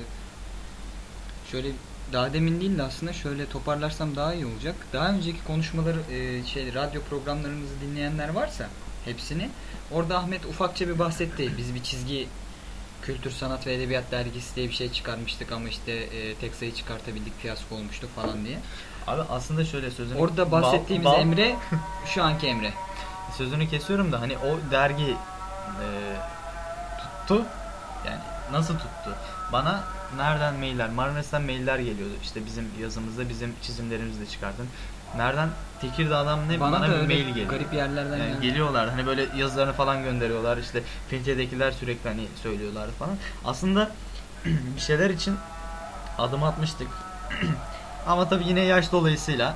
şöyle daha demin değil de aslında şöyle toparlarsam daha iyi olacak. Daha önceki konuşmaları eee, şey radyo programlarımızı dinleyenler varsa hepsini orada Ahmet ufakça bir bahsetti. Biz bir çizgi Kültür Sanat ve Edebiyat Dergisi diye bir şey çıkarmıştık ama işte eee, tek sayı çıkartabildik fiyasko olmuştu falan diye. Abi aslında şöyle sözünü Orada bahsettiğimiz Bal- bal- Emre şu anki Emre. sözünü kesiyorum da hani o dergi e, tuttu. Yani nasıl tuttu? Bana nereden mailler, Marmaris'ten mailler geliyordu. İşte bizim yazımızda bizim çizimlerimizi de çıkartın. Nereden? Tekirdağ'dan ne Bana, bana, bir mail geliyor. garip yerlerden Yani geliyorlar hani böyle yazılarını falan gönderiyorlar işte Fince'dekiler sürekli hani söylüyorlar falan. Aslında bir şeyler için adım atmıştık. Ama tabii yine yaş dolayısıyla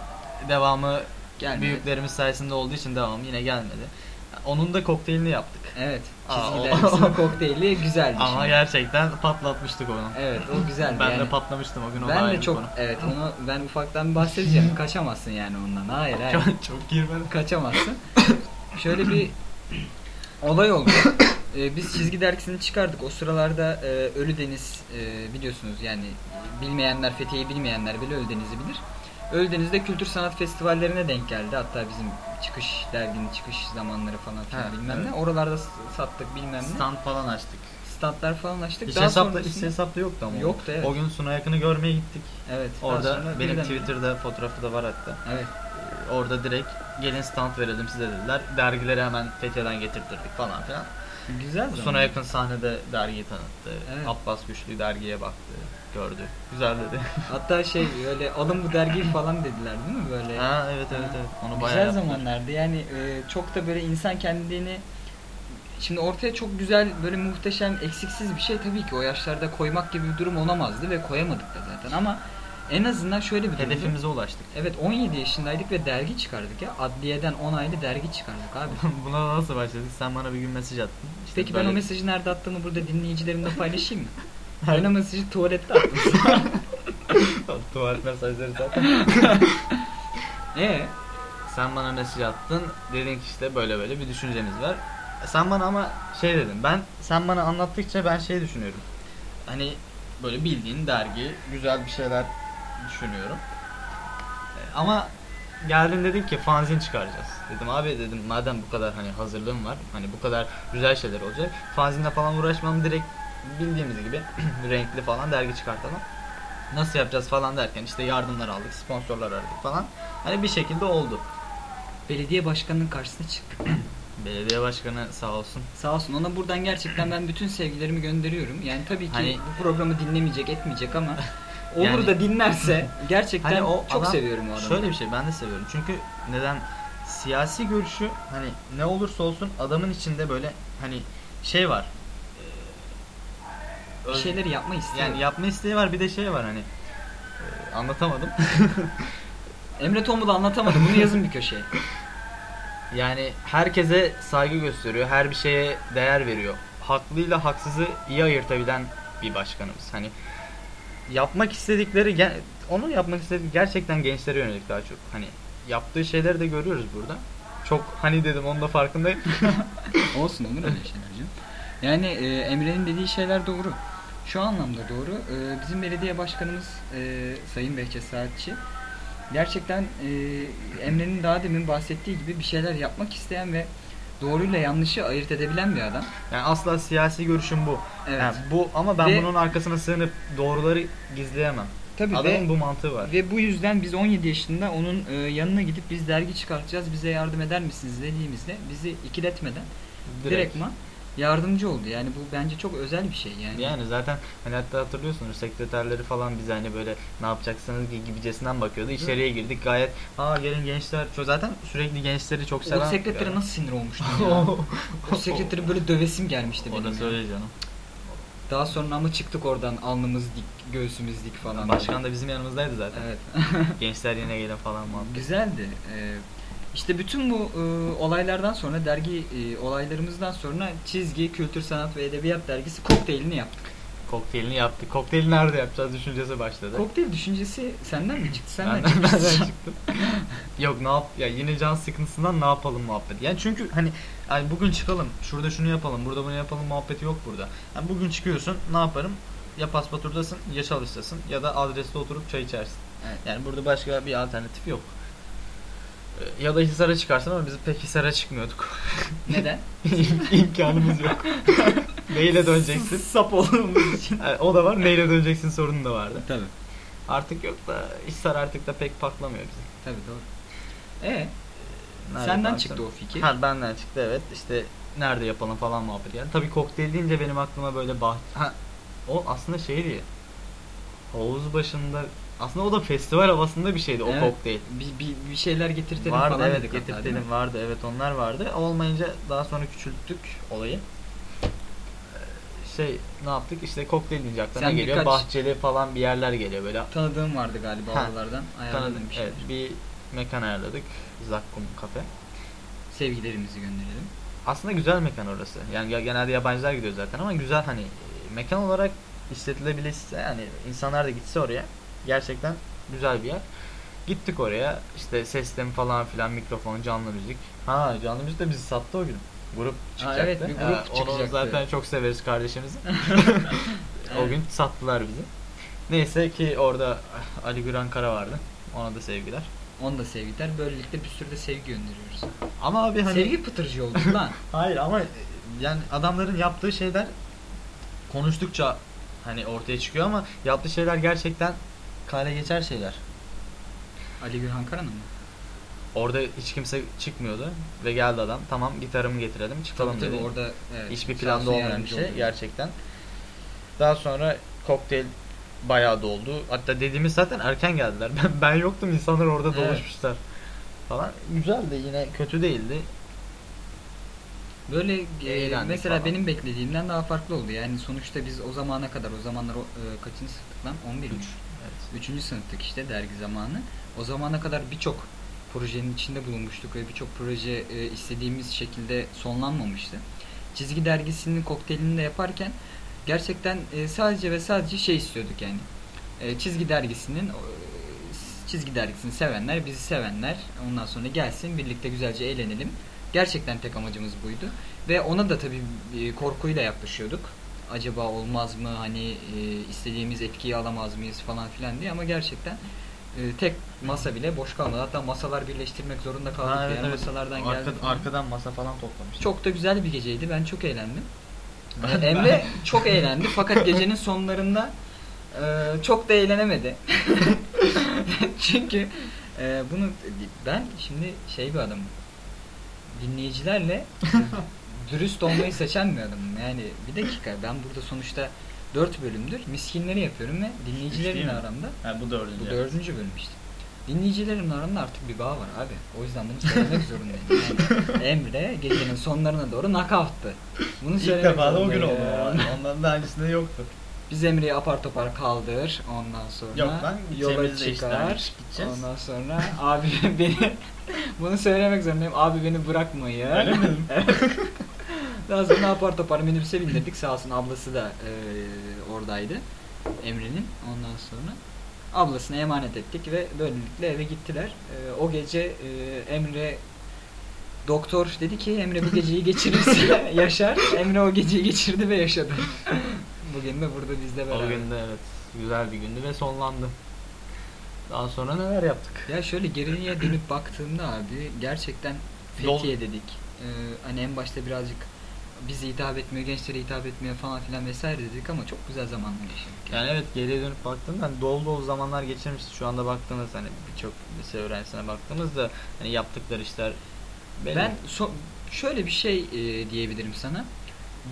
devamı Gelmedi. büyüklerimiz sayesinde olduğu için devamı yine gelmedi. Onun da kokteylini yaptık. Evet. Aa, Çizgi o- dergisinin kokteyli güzeldi. Ama şimdi. gerçekten patlatmıştık onu. Evet o güzeldi. Ben yani. de patlamıştım o gün o Ben de çok konu. evet onu ben ufaktan bahsedeceğim. Kaçamazsın yani ondan. Hayır hayır. çok, çok girmedim. Kaçamazsın. Şöyle bir olay oldu. Ee, biz çizgi dergisini çıkardık. O sıralarda e, Ölü Deniz e, biliyorsunuz yani bilmeyenler Fethiye'yi bilmeyenler bile Ölü Deniz'i bilir. Ölü Deniz'de kültür sanat festivallerine denk geldi. Hatta bizim çıkış derginin çıkış zamanları falan filan bilmem evet. ne. Oralarda sattık bilmem ne. Stand falan açtık. Standlar falan açtık. Hiç Daha hesapta, sonrasında- hiç hesapta yoktu ama. Yoktu, evet. O gün Suna Yakın'ı görmeye gittik. Evet. Orada benim Twitter'da fotoğrafı da var hatta. Evet. Orada direkt gelin stand verelim size dediler. Dergileri hemen Fethiye'den getirttirdik falan filan. Güzel. Suna Yakın sahnede dergiyi tanıttı. Evet. Abbas Güçlü dergiye baktı. Gördü. Güzel dedi. Hatta şey öyle alın bu dergiyi falan dediler değil mi böyle? ha evet evet evet. Onu bayağı güzel yaptılar. zamanlardı. Yani e, çok da böyle insan kendini şimdi ortaya çok güzel böyle muhteşem eksiksiz bir şey tabii ki o yaşlarda koymak gibi bir durum olamazdı ve koyamadık da zaten ama en azından şöyle bir durumdu. Hedefimize ulaştık. Evet 17 yaşındaydık ve dergi çıkardık ya. Adliyeden 10 aylı dergi çıkardık abi. Buna nasıl başladık? Sen bana bir gün mesaj attın. İşte Peki ben böyle- o mesajı nerede attığımı burada dinleyicilerimle paylaşayım mı? ben o mesajı tuvalette attım. Tuvalet mesajları zaten. Eee? Sen bana mesaj attın. Dedin ki işte böyle böyle bir düşünceniz var. Sen bana ama şey dedin. Ben sen bana anlattıkça ben şey düşünüyorum. Hani böyle bildiğin dergi, güzel bir şeyler düşünüyorum. E, Ama geldin dedin ki fanzin çıkaracağız. Dedim abi dedim madem bu kadar hani hazırlığım var. Hani bu kadar güzel şeyler olacak. Fanzinle falan uğraşmam direkt bildiğimiz gibi renkli falan dergi çıkartalım. Nasıl yapacağız falan derken işte yardımlar aldık, sponsorlar aradık falan. Hani bir şekilde oldu. Belediye başkanının karşısına çıktık. Belediye başkanı sağ olsun. Sağ olsun ona buradan gerçekten ben bütün sevgilerimi gönderiyorum. Yani tabii ki Hani- bu programı dinlemeyecek etmeyecek ama olur Yani- da dinlerse gerçekten Hani o çok adam- seviyorum o adamı. Şöyle bir şey ben de seviyorum. Çünkü neden siyasi görüşü hani ne olursa olsun adamın içinde böyle hani şey var. Ee, bir şeyleri yapma istiyor. yani yapma isteği var bir de şey var hani Ee, anlatamadım. Emre Tombul anlatamadı. Bunu yazın bir köşeye. yani herkese saygı gösteriyor. Her bir şeye değer veriyor. Haklıyla haksızı iyi ayırtabilen bir başkanımız. Hani yapmak istedikleri onun yapmak istediği gerçekten gençlere yönelik daha çok. Hani yaptığı şeyleri de görüyoruz burada. Çok hani dedim onun da farkındayım. Olsun olur öyle şeyler canım. Yani e, Emre'nin dediği şeyler doğru. Şu anlamda doğru. Ee, bizim belediye başkanımız e, Sayın Behçet Saatçi gerçekten e, Emre'nin daha demin bahsettiği gibi bir şeyler yapmak isteyen ve doğruyla yanlışı ayırt edebilen bir adam. Yani asla siyasi görüşüm bu. Evet. Yani bu ama ben Ve- bunun arkasına sığınıp doğruları gizleyemem. Tabii Adamın ve, bu mantığı var. ve bu yüzden biz 17 yaşında onun e, yanına gidip biz dergi çıkartacağız bize yardım eder misiniz dediğimizde bizi ikiletmeden direktman yardımcı oldu. Yani bu bence çok özel bir şey yani. Yani zaten hani hatta hatırlıyorsunuz sekreterleri falan bize hani böyle ne yapacaksınız gi- gibicesinden bakıyordu. İçeriye girdik gayet aa gelin gençler. Şu zaten sürekli gençleri çok seven. o sekretere nasıl sinir olmuştum ya. o sekreteri böyle dövesim gelmişti benim. Orası öyle canım. Daha sonra ama çıktık oradan alnımız dik, göğsümüz dik falan. Başkan da bizim yanımızdaydı zaten. Evet. Gençler yine gelin falan muhabbet. Güzeldi. Ee, işte bütün bu e, olaylardan sonra dergi e, olaylarımızdan sonra çizgi, kültür, sanat ve edebiyat dergisi kokteylini yaptık. Kokteylini yaptık. Kokteyli nerede yapacağız düşüncesi başladı. Kokteyl düşüncesi senden mi çıktı? Senden Benden, çıktı. benden çıktı. Yok ne yap ya yine can sıkıntısından ne yapalım muhabbet. Yani çünkü hani yani bugün çıkalım, şurada şunu yapalım, burada bunu yapalım muhabbeti yok burada. Yani bugün çıkıyorsun, ne yaparım? Ya paspaturdasın, ya çalıştasın ya da adreste oturup çay içersin. Evet. Yani burada başka bir alternatif yok. Ya da Hisar'a çıkarsın ama biz pek Hisar'a çıkmıyorduk. Neden? İmkanımız yok. Neyle döneceksin? Sap olduğumuz için. Yani o da var, neyle döneceksin sorunu da vardı. Tabii. Artık yok da Hisar artık da pek paklamıyor bizi. Tabii doğru. Ee, Nerede senden yaparsın? çıktı o fikir. Ha benden çıktı evet. İşte nerede yapalım falan muhabbet yani. Tabii kokteyl deyince benim aklıma böyle bah... Ha, o aslında şeydi. Havuz başında aslında o da festival havasında bir şeydi o Evet. kokteyl. Bir, bir, bir şeyler getirtelim Vardı falan evet dedik hatta, getirtelim vardı evet onlar vardı. Olmayınca daha sonra küçülttük olayı. Ee, Şey ne yaptık işte kokteyl deyince aklına Sen geliyor. birkaç- Bahçeli falan bir yerler geliyor böyle. Tanıdığım vardı galiba Ha, oralardan. Tanıdım. Ayarladım bir şeyler. Evet, bir mekan ayarladık. Zakkum kafe. Sevgilerimizi gönderelim. Aslında güzel mekan orası. Yani ge- genelde yabancılar gidiyor zaten ama güzel hani mekan olarak işletilebilirse yani insanlar da gitse oraya gerçekten güzel bir yer. Gittik oraya işte sistem falan filan mikrofon canlı müzik. Ha canlı müzik de bizi sattı o gün. Grup çıkacaktı. evet, bir grup Ha, Onu çıkacaktı. zaten çok severiz kardeşimizi. o gün sattılar bizi. Neyse ki orada Ali Güran Kara vardı. Ona da sevgiler. Onu da sevgiler. Böylelikle bir sürü de sevgi gönderiyoruz. Ama abi hani Sevgi pıtırcı olduk lan. Hayır ama yani adamların yaptığı şeyler konuştukça hani ortaya çıkıyor ama yaptığı şeyler gerçekten kale geçer şeyler. Ali Gürhan Karan'ın mı? Orada hiç kimse çıkmıyordu ve geldi adam. Tamam gitarımı getirelim çıkalım Tabii tabii dedi. orada evet, Hiçbir planda olmayan bir şey oldu. gerçekten. Daha sonra kokteyl bayağı doldu. Hatta dediğimiz zaten erken geldiler. Ben, ben yoktum insanlar orada Evet. doluşmuşlar falan. Güzeldi yine kötü değildi. Böyle e, mesela falan. benim beklediğimden daha farklı oldu. Yani sonuçta biz o zamana kadar o zamanlar e, kaçıncı sınıftık lan? 11 mi? Evet. Üçüncü sınıftık işte dergi zamanı. O zamana kadar birçok projenin içinde bulunmuştuk ve birçok proje e, istediğimiz şekilde sonlanmamıştı. Çizgi dergisinin kokteylini de yaparken gerçekten e, sadece ve sadece şey istiyorduk yani. E, çizgi dergisinin e, çizgi dergisini sevenler, bizi sevenler ondan sonra gelsin birlikte güzelce eğlenelim. Gerçekten tek amacımız buydu. Ve ona da tabii e, korkuyla yaklaşıyorduk. Acaba olmaz mı hani e, istediğimiz etkiyi alamaz mıyız falan filan diye ama gerçekten e, tek masa bile boş kalmadı. Hatta masalar birleştirmek zorunda kaldık. Ha, evet, diğer evet. masalardan Arka- geldik. arkadan masa falan toplamıştık. Çok da güzel bir geceydi. Ben çok eğlendim. Ben- Ee, Emre çok eğlendi fakat gecenin sonlarında e, çok da eğlenemedi. Çünkü e, bunu ben şimdi şey bir adamım. Dinleyicilerle dürüst olmayı seçen bir adamım. Yani bir dakika ben burada sonuçta 4 bölümdür miskinleri yapıyorum ve dinleyicilerimle aramda Ha, bu dördüncü. bu dördüncü bölüm işte. Dinleyicilerimle aramda artık bir bağ var abi. O yüzden bunu söylemek zorundayım. Yani Emre gecenin sonlarına doğru knockout'tı. Bunu İlk defa da o gün oldu. Ondan daha öncesinde yoktu. Biz Emre'yi apar topar kaldır. Ondan sonra Yok lan, yola çıkar. gideceğiz. Ondan sonra abi beni bunu söylemek zorundayım. Abi beni bırakmayın. Öyle mi dedim? Daha sonra apar topar minibüse bindirdik. Sağ olsun ablası da e, oradaydı. Emre'nin. Ondan sonra ablasına emanet ettik ve böylelikle eve gittiler. E, o gece e, Emre doktor dedi ki Emre bu geceyi geçirirse yaşar. Emre o geceyi geçirdi ve yaşadı. bu gün de burada bizle beraber. O gün de evet güzel bir gündü ve sonlandı. Daha sonra neler yaptık? Ya şöyle geriye dönüp baktığımda abi gerçekten Fethiye dedik. Ee, hani en başta birazcık bize hitap etmiyor, gençlere hitap etmiyor falan filan vesaire dedik ama çok güzel zamanlar yaşadık. Yani evet geriye dönüp baktığımda hani dolu dolu zamanlar geçirmişiz. Şu anda baktığımız hani birçok lise öğrencisine baktığımızda hani yaptıkları işler belli. Ben so- şöyle bir şey e, diyebilirim sana.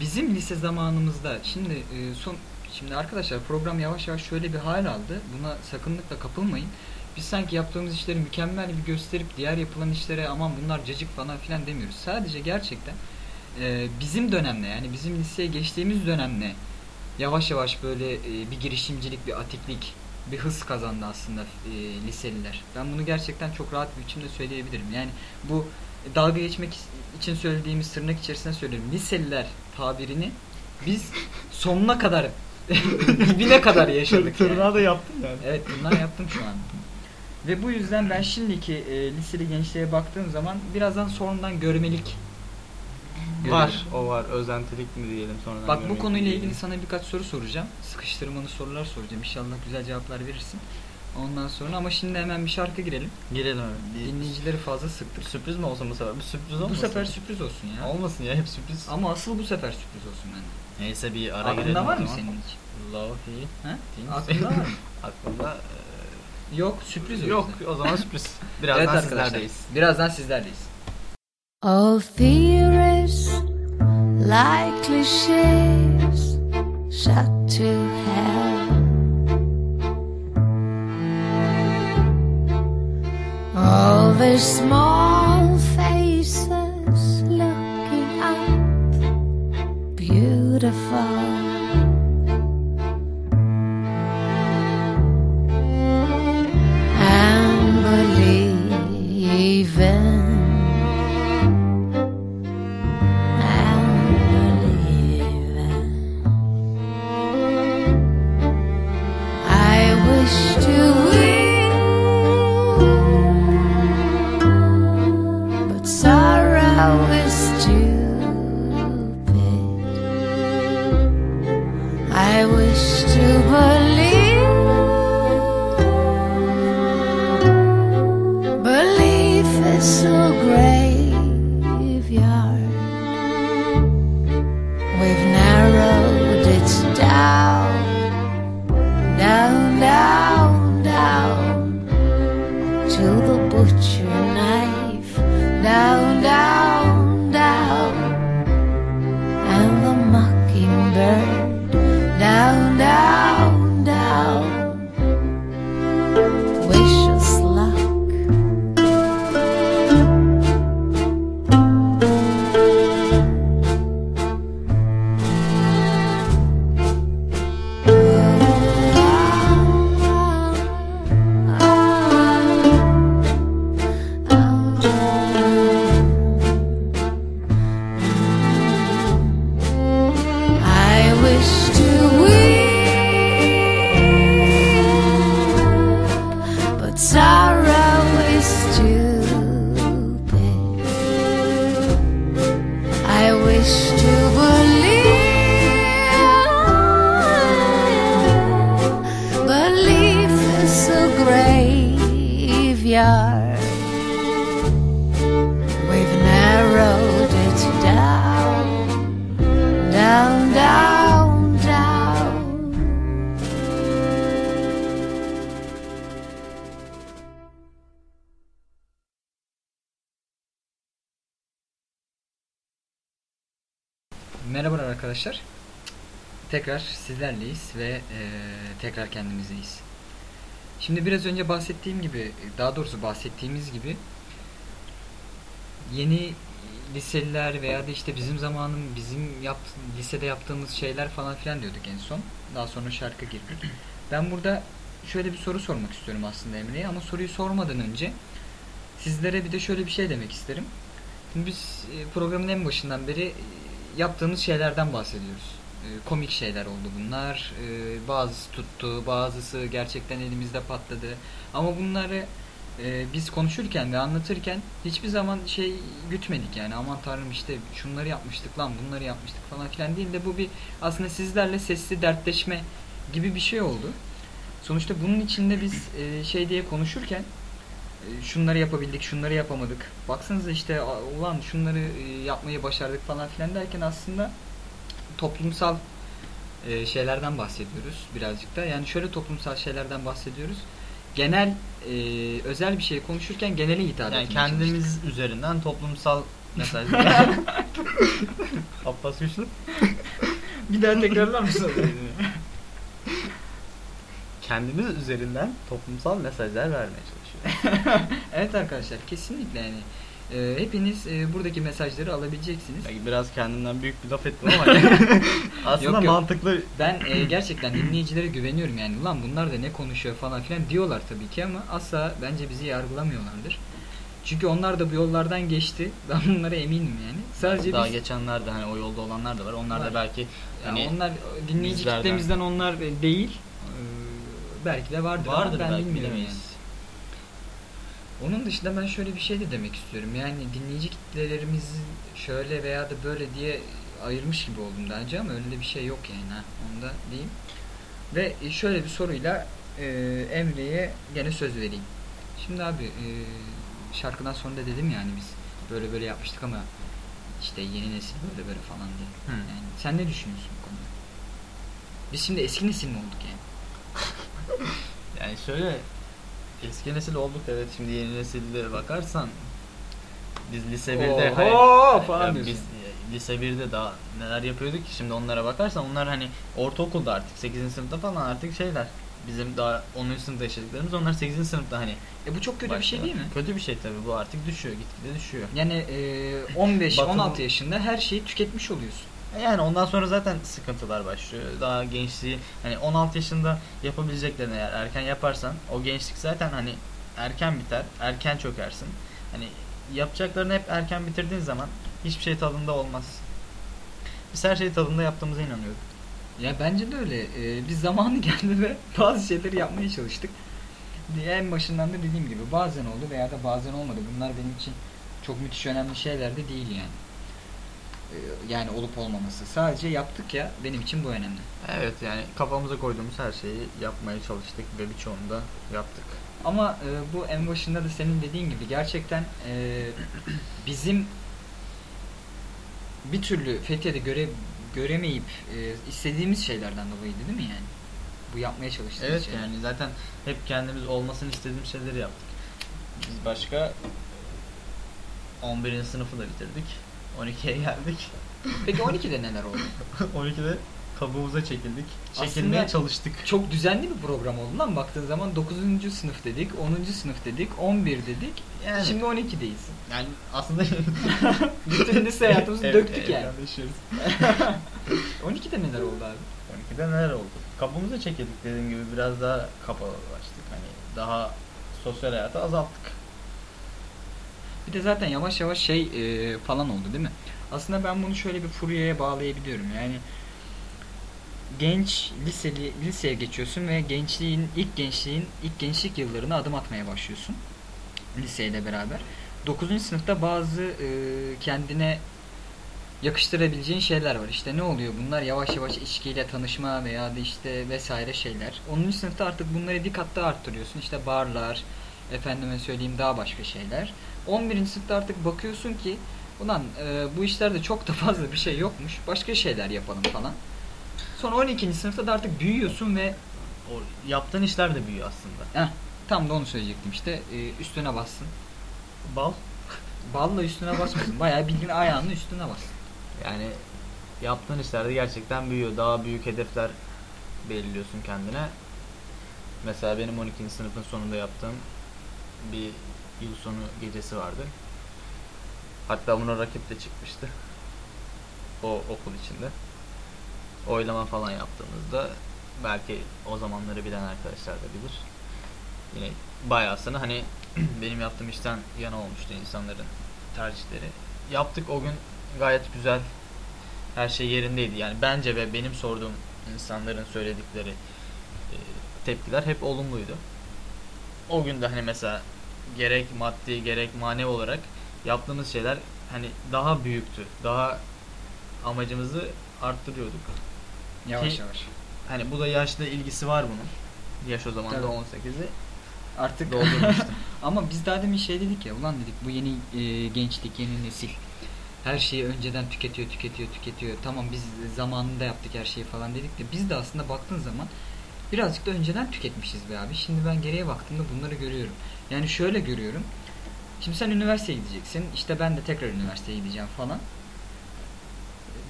Bizim lise zamanımızda şimdi e, son şimdi arkadaşlar program yavaş yavaş şöyle bir hal aldı. Buna sakınlıkla kapılmayın. Biz sanki yaptığımız işleri mükemmel bir gösterip diğer yapılan işlere aman bunlar cacık falan filan demiyoruz. Sadece gerçekten e, bizim dönemle yani bizim liseye geçtiğimiz dönemle yavaş yavaş böyle e, bir girişimcilik, bir atiklik, bir hız kazandı aslında e, liseliler. Ben bunu gerçekten çok rahat bir biçimde söyleyebilirim. Yani bu dalga geçmek için söylediğimiz tırnak içerisinde söylüyorum. Liseliler tabirini biz sonuna kadar dibine kadar yaşadık. yani. Tırnağı da yaptım yani. Evet bunlar yaptım şu an. Ve bu yüzden ben şimdiki e, liseli gençliğe baktığım zaman birazdan sonradan görmelik Var o var özentilik mi diyelim sonradan. Bak bu konuyla diyelim. ilgili sana birkaç soru soracağım. Sıkıştırmalı sorular soracağım. İnşallah güzel cevaplar verirsin. Ondan sonra ama şimdi hemen bir şarkı girelim. Girelim abi. Dinleyicileri fazla sıktık. Sürpriz mi olsun bu sefer? Bu sürpriz Bu olmasın. sefer sürpriz olsun ya. Olmasın ya hep sürpriz. Ama asıl bu sefer sürpriz olsun bende. Neyse bir ara girelim. Aklında var mı senin hiç? Ha? Değil Aklında var mı? Aklımda Yok sürpriz e, o yok o zaman sürpriz. Birazdan evet sizlerdeyiz. Birazdan sizlerdeyiz. All theories, like cliches, shut to hell. All the small faces looking up, beautiful. Tekrar sizlerleyiz ve eee, tekrar kendimizdeyiz. Şimdi biraz önce bahsettiğim gibi, daha doğrusu bahsettiğimiz gibi yeni liseliler veya da işte bizim zamanım, bizim yap, lisede yaptığımız şeyler falan filan diyorduk en son. Daha sonra şarkı girdik. Ben burada şöyle bir soru sormak istiyorum aslında Emre'ye ama soruyu sormadan önce sizlere bir de şöyle bir şey demek isterim. Şimdi biz e, programın en başından beri e, yaptığımız şeylerden bahsediyoruz. E, Komik şeyler oldu bunlar. E, Bazısı tuttu, bazısı gerçekten elimizde patladı. Ama bunları e, biz konuşurken ve anlatırken hiçbir zaman şey gütmedik yani aman tanrım işte şunları yapmıştık lan bunları yapmıştık falan filan değil de bu bir aslında sizlerle sesli dertleşme gibi bir şey oldu. Sonuçta bunun içinde biz e, şey diye konuşurken e, şunları yapabildik, şunları yapamadık. Baksanıza işte ulan şunları yapmayı başardık falan filan derken aslında toplumsal e, şeylerden bahsediyoruz birazcık da. Yani şöyle toplumsal şeylerden bahsediyoruz. Genel e, özel bir şey konuşurken genele hitap Yani etmeye kendimiz çalıştık. üzerinden toplumsal mesajlar. Abbas Güçlü. bir daha tekrarlar mısın? Kendimiz üzerinden toplumsal mesajlar vermeye çalışıyoruz. evet arkadaşlar kesinlikle yani e, hepiniz e, buradaki mesajları alabileceksiniz. Biraz kendimden büyük bir laf ettim ama aslında Yok, yok. mantıklı Ben e, gerçekten dinleyicilere güveniyorum yani. Ulan bunlar da ne konuşuyor falan filan diyorlar tabii ki ama asla bence bizi yargılamıyorlardır. Çünkü onlar da bu yollardan geçti. Ben bunlara eminim yani. Sadece daha biz geçenler de hani o yolda olanlar da var. Onlar Var. da belki yani hani onlar dinleyici bizlerden- kitlemizden onlar e, değil. Ee, belki de vardır, vardır ama ben belki bilmiyorum bilemeyiz. yani. Onun dışında ben şöyle bir şey de demek istiyorum. Yani dinleyici kitlelerimizi şöyle veya da böyle diye ayırmış gibi oldum daha önce ama öyle de bir şey yok yani ha. Onu da diyeyim. Ve e, şöyle bir soruyla e, Emre'ye gene söz vereyim. Şimdi abi e, şarkıdan sonra da dedim yani biz böyle böyle yapmıştık ama işte yeni nesil böyle böyle falan diye. Hı. Yani sen ne düşünüyorsun bu konuda? Biz şimdi eski nesil mi olduk yani? Yani şöyle eski nesil olduk evet şimdi yeni nesilde bakarsan biz lise 1'de Oho falan Ya diyorsun. biz lise 1'de daha neler yapıyorduk ki şimdi onlara bakarsan onlar hani ortaokulda artık 8. sınıfta falan artık şeyler. Bizim daha 10. sınıfta yaşadıklarımız onlar 8. sınıfta hani E bu çok kötü bir şey değil mi? Kötü bir şey tabii bu artık düşüyor gitgide düşüyor. Yani e, 15-16 Batılı- yaşında her şeyi tüketmiş oluyorsun. Yani ondan sonra zaten sıkıntılar başlıyor. Daha gençliği hani 16 yaşında yapabileceklerini eğer erken yaparsan o gençlik zaten hani erken biter, erken çökersin. Hani yapacaklarını hep erken bitirdiğin zaman hiçbir şey tadında olmaz. Biz her şeyi tadında yaptığımıza inanıyorum. Ya bence de öyle. E, biz zamanı geldi ve bazı şeyleri yapmaya çalıştık. En başından da dediğim gibi bazen oldu veya da bazen olmadı. Bunlar benim için çok müthiş önemli şeyler de değil yani. E, yani olup olmaması. Sadece yaptık ya benim için bu önemli. Evet yani kafamıza koyduğumuz her şeyi yapmaya çalıştık ve birçoğunu da yaptık. Ama e, bu en başında da senin dediğin gibi gerçekten e, bizim bir türlü Fethiye'de göre göremeyip e, istediğimiz şeylerden dolayıydı değil mi yani? Bu yapmaya çalıştığımız Evet şeyler. yani zaten hep kendimiz olmasını istediğimiz şeyleri yaptık. Biz başka 11. sınıfı da bitirdik. 12'ye geldik. Peki 12'de neler oldu? 12'de kabuğumuza çekildik. Aslında- Çekilmeye çalıştık. Çok düzenli bir program oldu lan baktığın zaman 9. sınıf dedik, 10. sınıf dedik, 11 dedik. Yani- Şimdi 12'deyiz. Yani aslında Bütün lise hayatımızı döktük yani. yanlışıyoruz. 12'de neler oldu abi? 12'de neler oldu? Kabuğumuza çekildik dediğim gibi biraz daha kapalılaştık. Hani daha sosyal hayatı azalttık. Bir de zaten yavaş yavaş şey e, falan oldu değil mi? Aslında ben bunu şöyle bir furyaya bağlayabiliyorum. Yani genç liseli liseye geçiyorsun ve gençliğin ilk gençliğin ilk gençlik yıllarına adım atmaya başlıyorsun. Liseyle beraber. 9. sınıfta bazı e, kendine yakıştırabileceğin şeyler var. İşte ne oluyor? Bunlar yavaş yavaş içkiyle tanışma veya da işte vesaire şeyler. 10. sınıfta artık bunları daha arttırıyorsun. İşte barlar, efendime söyleyeyim daha başka şeyler. 11. sınıfta artık bakıyorsun ki ulan e, bu işlerde çok da fazla bir şey yokmuş. Başka şeyler yapalım falan. Sonra 12. sınıfta da artık büyüyorsun ve O yaptığın işler de büyüyor aslında. heh, tam da onu söyleyecektim işte e, üstüne bassın. Bal Balla üstüne basmasın. Bayağı bildiğin ayağının üstüne bassın. Yani yaptığın işlerde gerçekten büyüyor. Daha büyük hedefler belirliyorsun kendine. Mesela benim 12. sınıfın sonunda yaptığım bir yıl sonu gecesi vardı. Hatta buna rakip de çıkmıştı. O okul içinde. Oylama falan yaptığımızda belki o zamanları bilen arkadaşlar da bilir. Yine bayağısını hani benim yaptığım işten yana olmuştu insanların tercihleri. Yaptık o gün gayet güzel her şey yerindeydi. Yani bence ve benim sorduğum insanların söyledikleri e, tepkiler hep olumluydu. O gün de hani mesela gerek maddi gerek manevi olarak yaptığımız şeyler hani daha büyüktü. Daha amacımızı arttırıyorduk. Yavaş Ki- yavaş. Hani bu da yaşla ilgisi var bunun. Yaş o zaman da 18'i Artık doldurmuştum. Ama biz daha demin şey dedik ya ulan dedik bu yeni e, gençlik yeni nesil her şeyi önceden tüketiyor tüketiyor tüketiyor tamam biz zamanında yaptık her şeyi falan dedik de biz de aslında baktığın zaman birazcık da önceden tüketmişiz be abi şimdi ben geriye baktığımda bunları görüyorum yani şöyle görüyorum şimdi sen üniversiteye gideceksin işte ben de tekrar üniversiteye gideceğim falan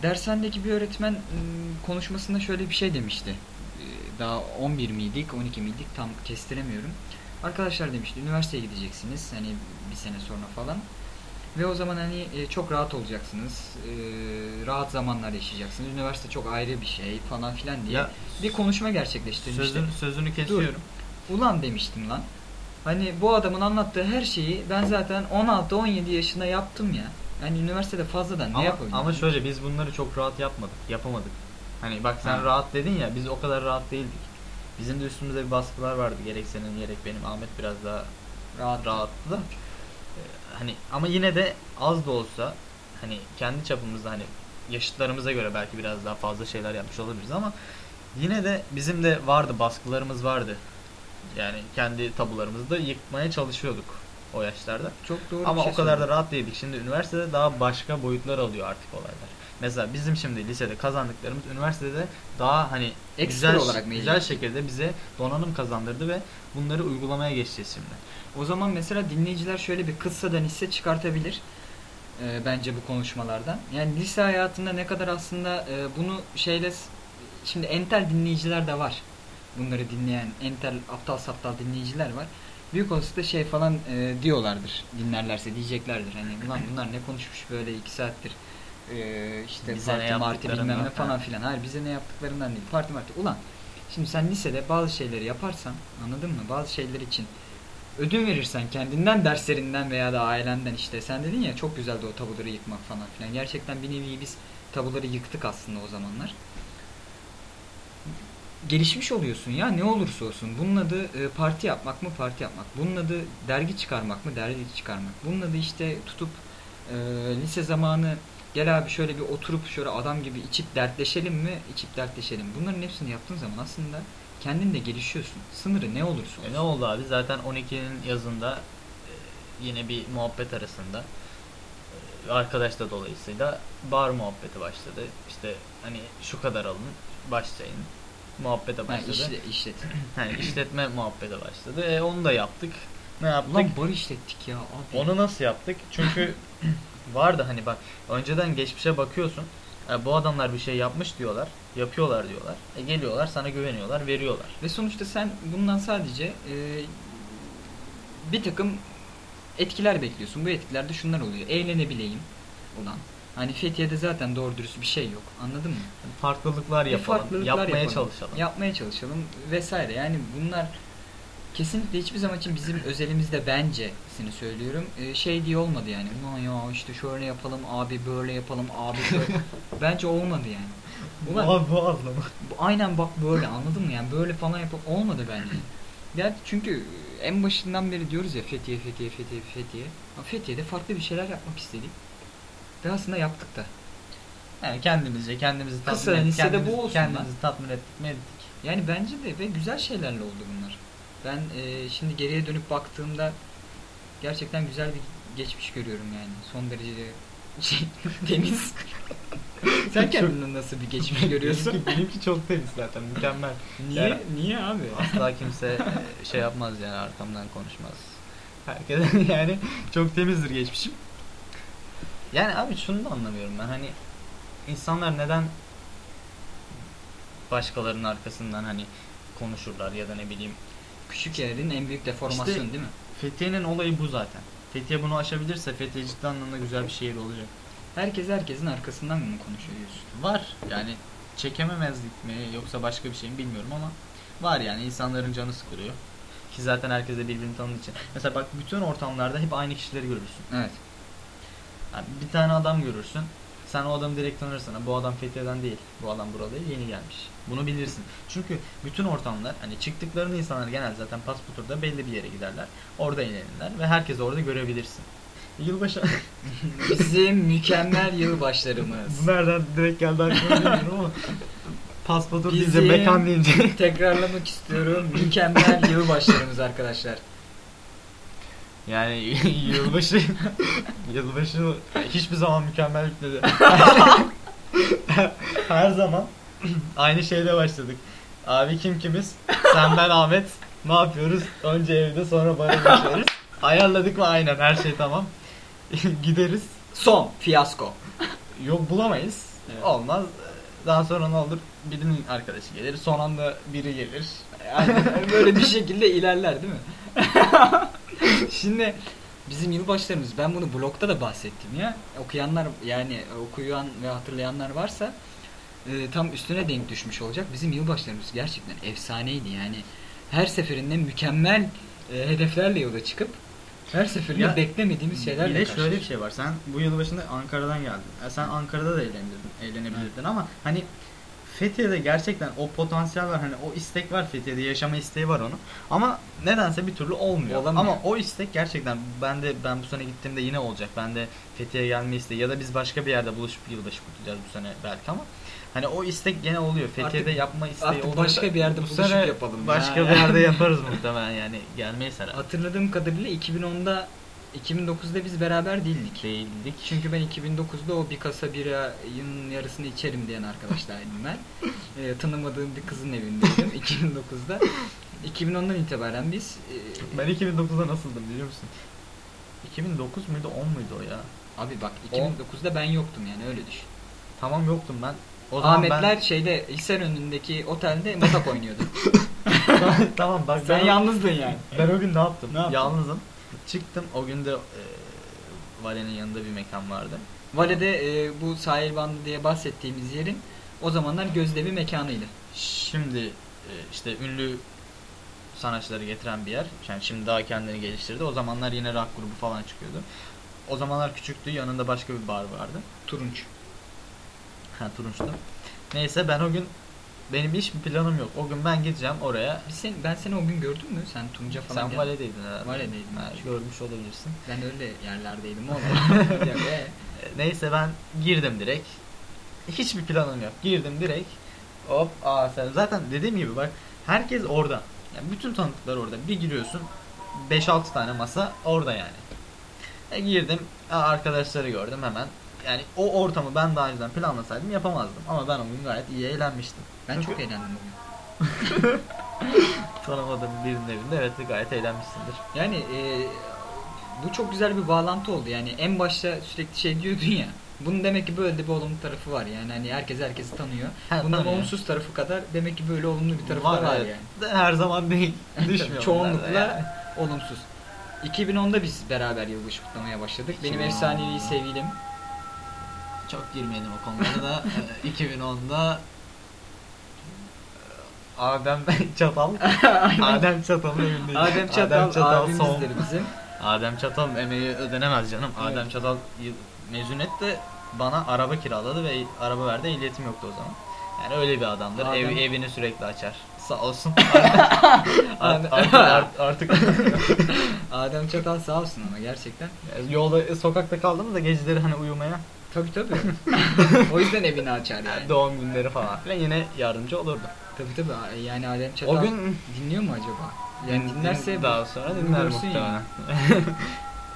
dershanedeki bir öğretmen ım, konuşmasında şöyle bir şey demişti daha 11 miydik 12 miydik tam kestiremiyorum Arkadaşlar demişti üniversiteye gideceksiniz hani bir sene sonra falan. Ve o zaman hani e, çok rahat olacaksınız. rahat zamanlar yaşayacaksınız. Üniversite çok ayrı bir şey falan filan diye Ya, bir konuşma gerçekleştirmişti. Sözün, sözünü kesiyorum. Ulan demiştim lan. Hani bu adamın anlattığı her şeyi ben zaten 16-17 yaşında yaptım ya. Yani üniversitede fazladan ne yapabilirim? ama şöyle biz bunları çok rahat yapmadık. Yapamadık. Hani bak sen Ha. rahat dedin ya biz o kadar rahat değildik. Bizim de üstümüzde bir baskılar vardı. Gerek senin gerek benim. Ahmet biraz daha rahat. rahattı da. Ee, hani ama yine de az da olsa hani kendi çapımızda hani yaşıtlarımıza göre belki biraz daha fazla şeyler yapmış olabiliriz ama yine de bizim de vardı baskılarımız vardı. Yani kendi tabularımızı da yıkmaya çalışıyorduk o yaşlarda. Çok doğru Ama şey o kadar da söyledin. rahat değildik. Şimdi üniversitede daha başka boyutlar alıyor artık olaylar. Mesela bizim şimdi lisede kazandıklarımız üniversitede daha hani Ekstra güzel, olarak mı güzel şekilde bize donanım kazandırdı ve bunları uygulamaya geçeceğiz şimdi. O zaman mesela dinleyiciler şöyle bir kıssadan hisse çıkartabilir. e, bence bu konuşmalardan. Yani lise hayatında ne kadar aslında e, bunu şeyle şimdi entel dinleyiciler de var. Bunları dinleyen entel aptal saptal dinleyiciler var. Büyük olasılıkla şey falan e, diyorlardır. Dinlerlerse diyeceklerdir. Hani ulan bunlar ne konuşmuş böyle iki saattir. E, işte Bize parti marti bilmem ne falan filan. Hayır bize ne yaptıklarından değil. Parti marti. Ulan şimdi sen lisede bazı şeyleri yaparsan anladın mı? Bazı şeyler için ödün verirsen kendinden derslerinden veya da ailenden işte sen dedin ya çok güzeldi o tabuları yıkmak falan filan. Gerçekten bir nevi biz tabuları yıktık aslında o zamanlar. Gelişmiş oluyorsun ya ne olursa olsun. Bunun adı e, parti yapmak mı parti yapmak. Bunun adı dergi çıkarmak mı dergi çıkarmak. Bunun adı işte tutup e, lise zamanı gel abi şöyle bir oturup şöyle adam gibi içip dertleşelim mi içip dertleşelim. Bunların hepsini yaptığın zaman aslında kendin de gelişiyorsun. Sınırı ne olursa olsun. E ne oldu abi? Zaten 12'nin yazında e, yine bir muhabbet arasında e, arkadaş da dolayısıyla bar muhabbeti başladı. İşte hani şu kadar alın başlayın muhabbete Ha, başladı. işle, işlet. İşletme muhabbete başladı. E onu da yaptık. Ne yaptık? Ulan bar işlettik ya abi. Onu nasıl yaptık? Çünkü vardı hani bak önceden geçmişe bakıyorsun. E, bu adamlar bir şey yapmış diyorlar. Yapıyorlar diyorlar. E, geliyorlar sana güveniyorlar, veriyorlar. Ve sonuçta sen bundan sadece e, bir takım etkiler bekliyorsun. Bu etkilerde şunlar oluyor. Eğlenebileyim ulan. Hani Fethiye'de zaten doğru dürüst bir şey yok. Anladın mı? Farklılıklar Bir yapalım. farklılıklar yapmaya yapalım. çalışalım. Yapmaya çalışalım vesaire. Yani bunlar kesinlikle hiçbir zaman için bizim özelimizde bence seni söylüyorum e, şey diye olmadı yani. Ulan ya işte şöyle yapalım abi böyle yapalım abi böyle. bence olmadı yani. Ulan Abi bu anlamı. aynen bak böyle anladın mı yani böyle falan yapıp olmadı bence. Ya çünkü en başından beri diyoruz ya Fethiye Fethiye Fethiye Fethiye. Ama Fethiye'de farklı bir şeyler yapmak istedik. Ve aslında yaptık da. Yani kendimizce kendimizi tatmin Kısa et- listede bu kendimiz- olsun Kendimizi tatmin ettik mi ettik. Yani bence de ve güzel şeylerle oldu bunlar. Ben e, şimdi geriye dönüp baktığımda gerçekten güzel bir geçmiş görüyorum yani. Son derece şey, temiz. Sen kendinden nasıl bir geçmiş görüyorsun? benimki, benimki çok temiz zaten mükemmel. niye? Yani- Niye abi? Asla kimse e, şey yapmaz yani arkamdan konuşmaz. Herkes yani çok temizdir geçmişim. Yani abi şunu da anlamıyorum ben hani insanlar neden başkalarının arkasından hani konuşurlar ya da ne bileyim Küçük yerin en büyük deformasyon İşte- değil mi? Fethiye'nin olayı bu zaten. Fethiye bunu aşabilirse Fethiye ciddi anlamda güzel bir şehir olacak. Herkes herkesin arkasından mı konuşuyor diyorsun? Var yani çekememezlik mi yoksa başka bir şey mi bilmiyorum ama var yani insanların canı sıkılıyor. Ki zaten herkes de birbirini tanıdığı için. Mesela bak bütün ortamlarda hep aynı kişileri görürsün. Evet. Yani bir tane adam görürsün. Sen o adamı direkt tanırsın. Bu adam Fethiye'den değil. Bu adam burada değil, yeni gelmiş. Bunu bilirsin. Çünkü bütün ortamlar hani çıktıklarında insanlar genel zaten pasaportta belli bir yere giderler. Orada eğlenirler ve herkes orada görebilirsin. Yılbaşı Bizim mükemmel yılbaşlarımız. Bu nereden direkt geldi aklıma bilmiyorum ama paspatır deyince Bizim- mekan deyince Tekrarlamak istiyorum. Mükemmel yılbaşlarımız arkadaşlar. Yani yılbaşı yılbaşı hiçbir zaman mükemmel bitmedi. Her zaman aynı şeyle başladık. Abi kim kimiz? Sen ben Ahmet. Ne yapıyoruz? Önce evde sonra bara geçeriz. Ayarladık mı? Aynen her şey tamam. Gideriz. Son fiyasko. Yok bulamayız. Evet. Olmaz. Daha sonra ne olur? Birinin arkadaşı gelir. Son anda biri gelir. Yani böyle bir şekilde ilerler değil mi? Şimdi bizim yılbaşlarımız ben bunu blogda da bahsettim ya. Okuyanlar yani okuyan ve hatırlayanlar varsa e, tam üstüne denk düşmüş olacak. Bizim yılbaşlarımız gerçekten efsaneydi yani. Her seferinde mükemmel e, hedeflerle yola çıkıp her seferinde Ya, beklemediğimiz şeylerle Bir de şöyle bir şey var. Sen bu yıl başında Ankara'dan geldin. Ya sen Ankara'da da eğlenirdin, eğlenebilirdin ama hani Fethiye'de gerçekten o potansiyel var. Hani o istek var Fethiye'de yaşama isteği var onun. Ama nedense bir türlü olmuyor. Olamıyor. Ama o istek gerçekten ben de ben bu sene gittiğimde yine olacak. Ben de Fethiye'ye gelme isteği ya da biz başka bir yerde buluşup yılbaşı kutlayacağız bu sene belki ama hani o istek gene oluyor. Fethiye'de Artık- yapma isteği artık olduğunda başka bir yerde bu buluşup sene yapalım Başka ya. bir yerde yaparız muhtemelen yani gelmeyiz herhalde. Hatırladığım kadarıyla 2010'da 2009'da biz beraber değildik. Değildik. Çünkü ben 2009'da o bir kasa birayın yarısını içerim diyen arkadaşlardım ben. Ee, tanımadığım bir kızın evindeydim 2009'da. 2010'dan itibaren biz e, Ben 2009'da nasıldım biliyor musun? 2009 muydu 10 muydu o ya? abi bak 2009'da ben yoktum yani öyle düşün. Tamam yoktum ben. O zaman Ahmetler şeyde Hisar önündeki otelde matak oynuyordu. ben... tamam bak Sen ben, yalnızdın yani. ben o gün ne yaptım? Ne yaptın? Yalnızım. Çıktım o gün de e, Vale'nin yanında bir mekan vardı. Vale'de e, bu sahil bandı diye bahsettiğimiz yerin o zamanlar gözde bir mekanıydı. Şimdi e, işte ünlü sanatçıları getiren bir yer. Yani şimdi daha kendini geliştirdi. O zamanlar yine rock grubu falan çıkıyordu. O zamanlar küçüktü. Yanında başka bir bar vardı. Turunç. Ha Turunç'ta. Neyse ben o gün benim hiçbir planım yok. O gün ben gideceğim oraya. Biz sen, ben seni o gün gördüm mü? Sen Tunca falan Sen. Vale'deydin herhalde. Vale'deydim. Ha, görmüş olabilirsin. Ben öyle yerlerdeydim oğlum. Neyse ben girdim direkt. Hiçbir planım yok. Girdim direkt. Hop aa sen zaten dediğim gibi bak herkes orada. Yani bütün tanıdıklar orada. Bir giriyorsun 5-6 tane masa orada yani. E girdim arkadaşları gördüm hemen. Yani o ortamı ben daha önceden planlasaydım yapamazdım. Ama ben o gün gayet iyi eğlenmiştim. Ben çok eğlendim bugün. Tanımadığım birinin evinde evet gayet eğlenmişsindir. Yani e, bu çok güzel bir bağlantı oldu. Yani en başta sürekli şey diyordun ya. Bunun demek ki böyle de bir olumlu tarafı var. Yani hani herkes herkesi tanıyor. Ha, Bundan tanıyor. olumsuz tarafı kadar demek ki böyle olumlu bir tarafı da var evet. yani. De Her zaman değil. Düşmüyor Çoğunlukla yani. olumsuz. 2010'da biz beraber yılbaşı kutlamaya başladık. Benim 2010'da. efsanevi sevgilim. Çok girmeyelim o konulara da. Ee, 2010'da e, Adem Çatal Adem Çatal'ın evindeyiz. Adem Çatal, abimizdir son. bizim. Adem Çatal emeği ödenemez canım. Evet. Adem Çatal yıl- mezuniyet de bana araba kiraladı ve araba verdi. Ehliyetim yoktu o zaman. Yani öyle bir adamdır. Adem- Ev, evini sürekli açar. Sağ olsun. Adem- artık, artık, artık Adem Çatal sağ olsun ama gerçekten. yolda sokakta kaldım da geceleri hani uyumaya Tabii tabii. o yüzden evini açar yani. doğum günleri falan filan yine yardımcı olurdu. Tabii tabii. Yani Adem Çatal O gün dinliyor mu acaba? Yani dinlerse daha sonra dinler muhtemelen.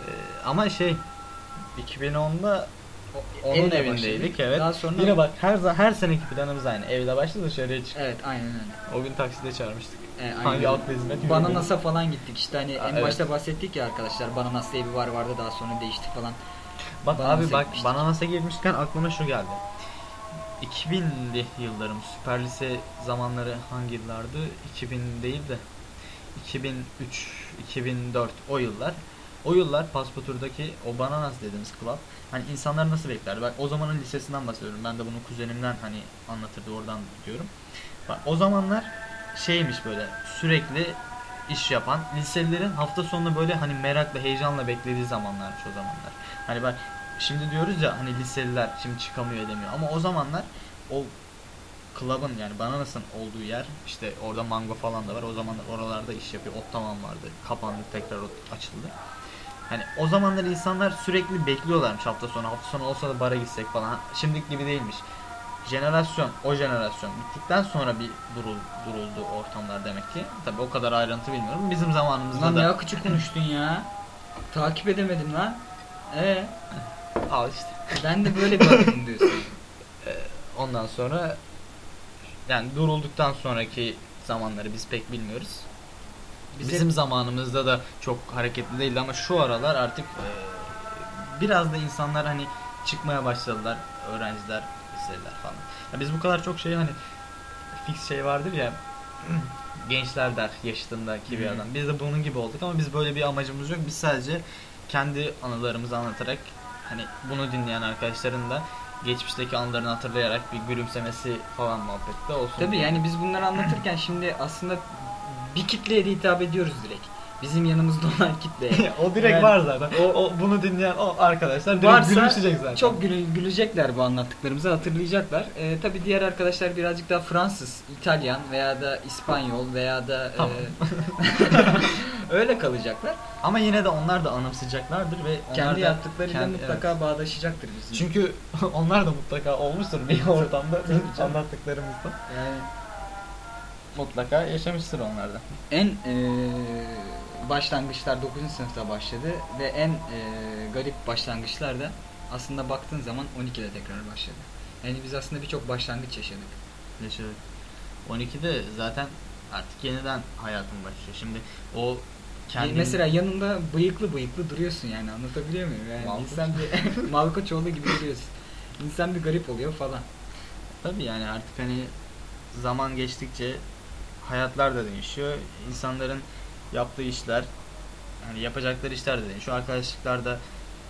Ee, Ama şey 2010'da onun Evle evindeydik başladık. evet. Daha sonra Yine bak her her seneki planımız aynı. Evde başla dışarıya çık. Evet aynen öyle. O gün takside çağırmıştık. E, aynen Hangi alt hizmet? Bananas'a falan gittik işte hani Aa, en evet. başta bahsettik ya arkadaşlar Bananas diye bir bar vardı daha sonra değişti falan. Bak Bananas'a abi bak gitmiştik. Bananas'a girmişken aklıma şu geldi. 2000'li yıllarım Süper Lise zamanları hangi yıllardı? 2000 değil de 2003, 2004 o yıllar. O yıllar Paspatur'daki o Bananas dediğimiz club hani insanlar nasıl beklerdi? Bak o zamanın lisesinden bahsediyorum. Ben de bunu kuzenimden hani anlatırdı oradan diyorum. Bak o zamanlar şeymiş böyle sürekli iş yapan liselilerin hafta sonunu böyle hani merakla heyecanla beklediği zamanlarmış o zamanlar. Hani bak şimdi diyoruz ya hani liseliler şimdi çıkamıyor edemiyor ama o zamanlar o club'ın yani Bananas'ın olduğu yer işte orada mango falan da var. O zamanlar oralarda iş yapıyor. Ottoman vardı. Kapandı tekrar ot- açıldı. Hani o zamanlar insanlar sürekli bekliyorlarmış hafta sonu. Hafta sonu olsa da bara gitsek falan. Şimdiki gibi değilmiş. Jenerasyon, o jenerasyon bittikten sonra bir durul, duruldu ortamlar demek ki. Tabi o kadar ayrıntı bilmiyorum. Bizim zamanımızda Lan da ne akıcı konuştun ya. Takip edemedim lan. Ee, al işte. ben de böyle bir adamım diyorsun. Ondan sonra yani durulduktan sonraki zamanları biz pek bilmiyoruz. Bize- Bizim zamanımızda da çok hareketli değildi ama şu aralar artık e, biraz da insanlar hani çıkmaya başladılar. Öğrenciler, liseliler falan. Ya biz bu kadar çok şey hani fix şey vardır ya gençler der yaşıtındaki bir adam. Biz de bunun gibi olduk ama biz böyle bir amacımız yok. Biz sadece kendi anılarımızı anlatarak hani bunu dinleyen arkadaşların da geçmişteki anılarını hatırlayarak bir gülümsemesi falan muhabbette olsun. Tabii yani biz bunları anlatırken şimdi aslında bir kitleye de hitap ediyoruz direkt. Bizim yanımızda olan kitleye. o direkt Yani var zaten. O, bunu dinleyen o arkadaşlar direkt Varsa gülümseyecek zaten. Çok gülü- gülecekler bu anlattıklarımızı hatırlayacaklar. Ee, tabii diğer arkadaşlar birazcık daha Fransız, İtalyan veya da İspanyol veya da e, Tamam. öyle kalacaklar. ama yine de onlar da anımsayacaklardır ve onlar Kendi da yaptıklarıyla kendi- mutlaka bağdaşacaktır bizim. evet. Çünkü onlar da mutlaka olmuştur bir ortamda anlattıklarımızda. yani Mutlaka yaşamıştır onlar da. en e, başlangıçlar 9. sınıfta başladı ve en e, garip başlangıçlar da aslında baktığın zaman 12'de tekrar başladı. Yani biz aslında birçok başlangıç yaşadık. Yaşadık. 12'de zaten artık yeniden hayatım başlıyor. Şimdi o kendin... Mesela yanında bıyıklı bıyıklı duruyorsun yani anlatabiliyor muyum? Yani Malkoç. insan bir Malkoçoğlu gibi duruyorsun. İnsan bir garip oluyor falan. Tabii yani artık hani zaman geçtikçe hayatlar da değişiyor. İnsanların yaptığı işler, hani yapacakları işler de değişiyor. Arkadaşlıklar da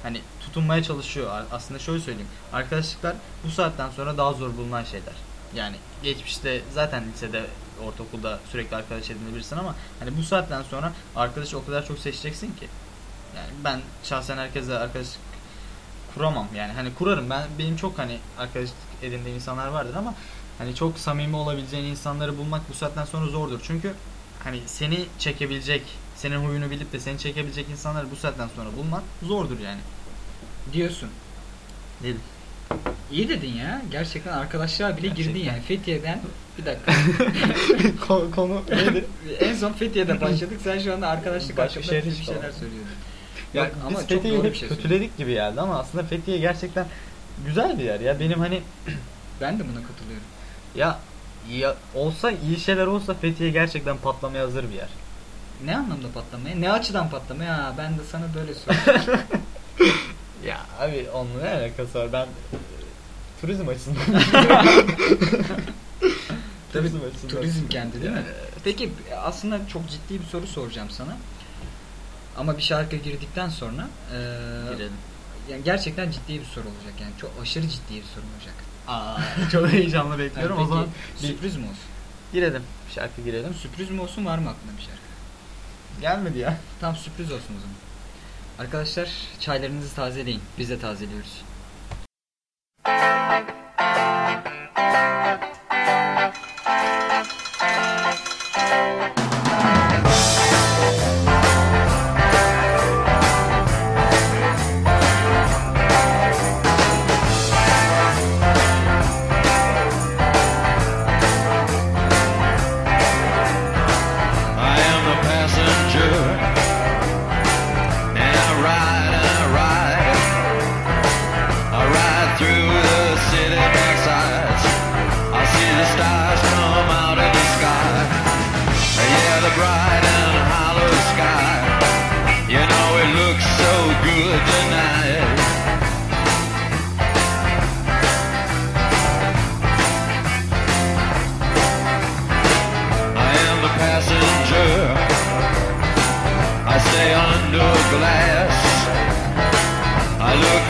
hani tutunmaya çalışıyor. Aslında şöyle söyleyeyim. Arkadaşlıklar bu saatten sonra daha zor bulunan şeyler. Yani geçmişte zaten lisede, ortaokulda sürekli arkadaş edinebilirsin ama hani bu saatten sonra arkadaşı o kadar çok seçeceksin ki. Yani ben şahsen herkesle arkadaşlık kuramam yani hani kurarım ben benim çok hani arkadaşlık edindiğim insanlar vardır ama hani çok samimi olabileceğin insanları bulmak bu saatten sonra zordur çünkü hani seni çekebilecek senin huyunu bilip de seni çekebilecek insanları bu saatten sonra bulmak zordur yani. Diyorsun. Dedim. İyi dedin ya. Gerçekten arkadaşlığa bile girdin Gerçekten. yani. Fethiye'den bir dakika. konu nedir? en son Fethiye'de başladık. Sen şu anda arkadaşlık Başka hakkında bir çıkalım. şeyler söylüyordun. Ya ama biz çok Fethiye'yi hep şey kötüledik gibi geldi ama aslında Fethiye gerçekten güzel bir yer ya. Benim hani Ben de buna katılıyorum. ya, ya olsa iyi şeyler olsa Fethiye gerçekten patlamaya hazır bir yer. Ne anlamda patlamaya? Ne açıdan patlamaya? Ha, ben de sana böyle soruyorum. Ya abi onunla ne alakası var? Ben e, turizm açısından. Tabii Turizm açısından. turizm kenti değil mi? Peki aslında çok ciddi bir soru soracağım sana. Ama bir şarkı girdikten sonra eee, Girelim. yani gerçekten ciddi bir soru olacak yani çok aşırı ciddi bir soru olacak. Aa, çok heyecanlı bekliyorum. Yani o zaman peki, sürpriz mi olsun? girelim. Bir şarkı girelim. Sürpriz mi olsun var mı aklında bir şarkı? Gelmedi ya. Tam sürpriz olsun o zaman. Arkadaşlar çaylarınızı tazeleyin. Biz de tazeliyoruz.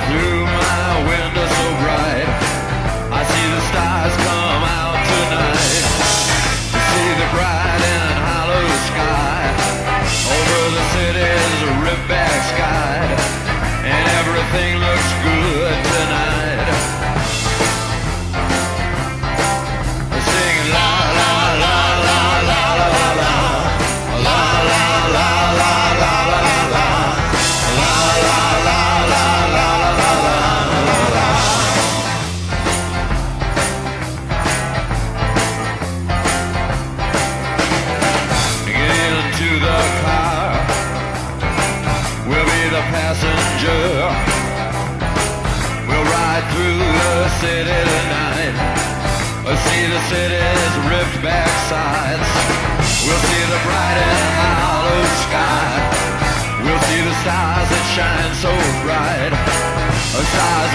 blue shine so bright. Stars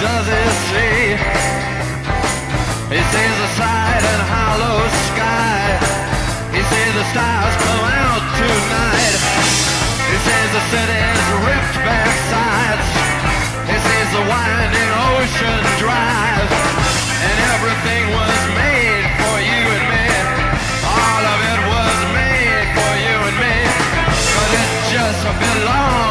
does he see? He sees the side and hollow sky. He sees the stars come out tonight. He sees the city's ripped back sides. He sees the winding ocean drive. And everything was made for you and me. All of it was made for you and me. But it just belongs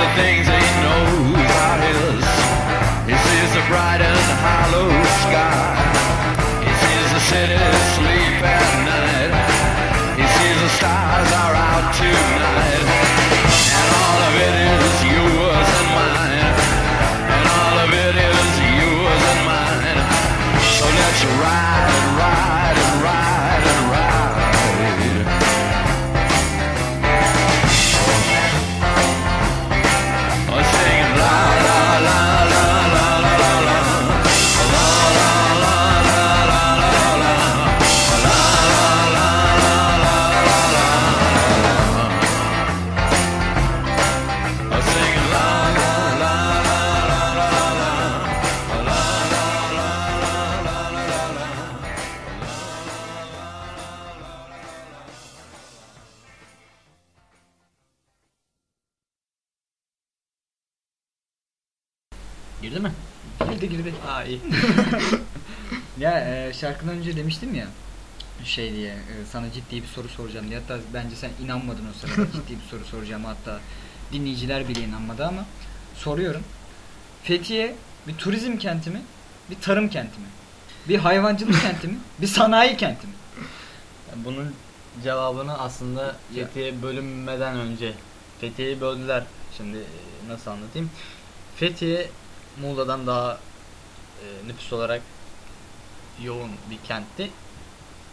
the thing önce demiştim ya şey diye e, sana ciddi bir soru soracağım diye. Hatta bence sen inanmadın o sırada ciddi bir soru soracağım hatta dinleyiciler bile inanmadı ama soruyorum. Fethiye bir turizm kenti mi? Bir tarım kenti mi? Bir hayvancılık kenti mi? Bir sanayi kenti mi? Bunun cevabını aslında Fethiye bölünmeden önce Fethiye'yi böldüler. Şimdi e, nasıl anlatayım? Fethiye Muğla'dan daha e, nüfus olarak yoğun bir kentti.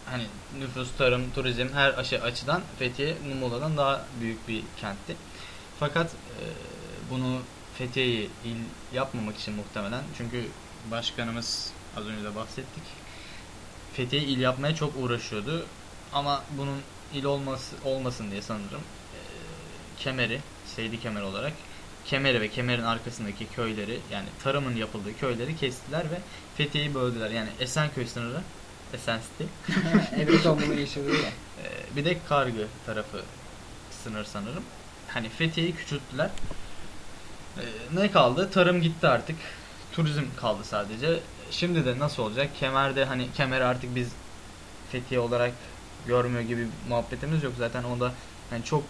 Hani nüfus, tarım, turizm her aşı açıdan Fethiye Muğla'dan daha büyük bir kentti. Fakat e, bunu Fethiye'yi il yapmamak için muhtemelen çünkü başkanımız az önce de bahsettik. Fethiye il yapmaya çok uğraşıyordu. Ama bunun il olması olmasın diye sanırım e, Kemer'i, Seydi Kemer olarak Kemer'i ve Kemer'in arkasındaki köyleri yani tarımın yapıldığı köyleri kestiler ve Fethiye'yi böldüler. Yani Esenköy sınırı, Esen City. Evet o bunu yaşadı ya. E, bir de Kargı tarafı sınır sanırım. Hani Fethiye'yi küçülttüler. E, ne kaldı? Tarım gitti artık. Turizm kaldı sadece. Şimdi de nasıl olacak? Kemer'de hani Kemer artık biz Fethiye olarak görmüyor gibi muhabbetimiz yok. Zaten o da hani çok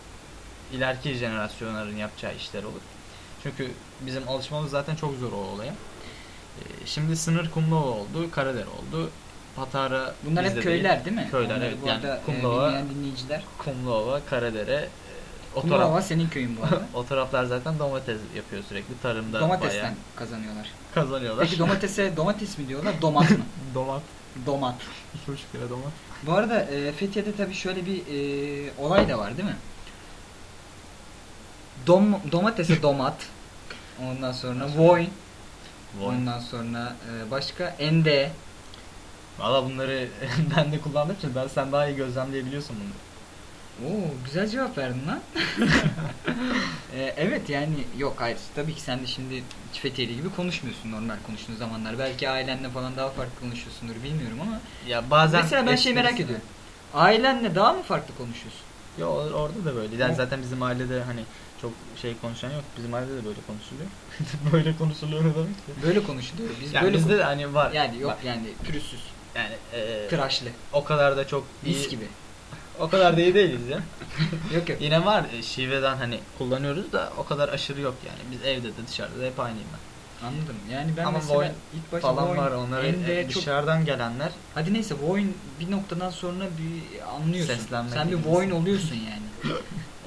ileriki jenerasyonların yapacağı işler olur. Çünkü bizim alışmamız zaten çok zor o olaya. E, şimdi sınır Kumlova oldu, Karadere oldu. Patara Bunlar hep köyler değil mi? Köyler, Onları evet. Bu Yani arada e, Kumlova- dinleyiciler. Kumluova, Karadere, e, o, Kumlova taraf, senin köyün bu arada. o taraflar zaten domates yapıyor sürekli. Tarımda Domatesten bayağı kazanıyorlar. kazanıyorlar. Peki domatese domates mi diyorlar, domat mı? Domat. Domat. İki buçuk lira domat. Bu arada e, Fethiye'de tabii şöyle bir e, olay da var değil mi? Dom, domatese domat. Ondan sonra voin. Voyn. Ondan sonra e, başka Ende. Valla bunları ben de kullandığım için ben sen daha iyi gözlemleyebiliyorsun bunları. Oo güzel cevap verdin lan. E, evet yani yok hayır tabii ki sen de şimdi Fethiye'li gibi konuşmuyorsun normal konuştuğun zamanlar. Belki ailenle falan daha farklı konuşuyorsundur bilmiyorum ama. Ya bazen Mesela ben şey merak ediyorum. Ailenle daha mı farklı konuşuyorsun? Yo or- orada da böyle. Yani zaten bizim ailede hani çok şey konuşan yok. Bizim ailede de böyle konuşuluyor. böyle konuşuluyor ne demek ki? Böyle konuşuluyor. Biz Yani böyle bizde de hani var. yani yok Var. yani pürüzsüz, Yani e, tıraşlı, o kadar da çok iyi. mis gibi. O kadar da iyi değiliz ya. Yok yok. Yine var e, şiveden hani kullanıyoruz da o kadar aşırı yok yani. Biz evde de dışarıda da hep aynıyım ben. Anladım. Yani ben Ama mesela ilk başta Falan Voyn, var onları Ende e, çok dışarıdan gelenler Hadi neyse Voyn bir noktadan sonra bir anlıyorsun. Seslenme Sen bir. Voyn oluyorsun yani.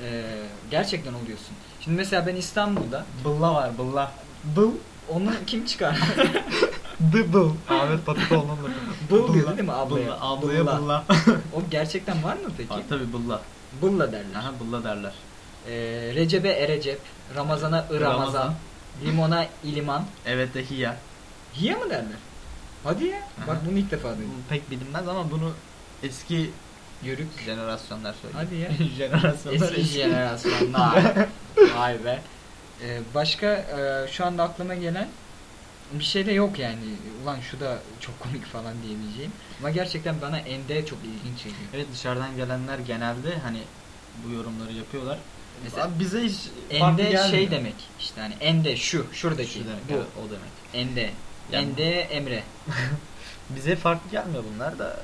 Ee, gerçekten oluyorsun. Şimdi mesela ben İstanbul'da bılla var bılla. bıl onu kim çıkar? The bıl. Ahmet Patıkoğlu'nun lafı. Bıl diyor değil mi ablaya? Ablaya Bılla. O gerçekten var mı peki? Var tabi bılla. Bılla derler. Aha bılla derler. Ee, Recep'e Erecep, Ramazan'a Ramazan, Ramazan. Limona İliman. Evet de hiya. Hiye mi derler? Hadi ya. Aha. Bak bunu ilk defa duydum. Pek bilinmez ama bunu eski Yörük. jenerasyonlar söylüyor. Hadi ya. jenerasyonlar Eski jenerasyonlar. Vay be. Ee, başka e, şu anda aklıma gelen bir şey de yok yani. Ulan şu da çok komik falan diyebileceğim. Ama gerçekten bana Ende çok ilginç geliyor. Evet dışarıdan gelenler genelde hani bu yorumları yapıyorlar. Mesela Abi bize hiç farklı Ende gelmiyor. şey demek işte hani Ende şu şuradaki Şu demek, bu evet, o demek. Ende Yani- Ende Emre Bize farklı gelmiyor bunlar da.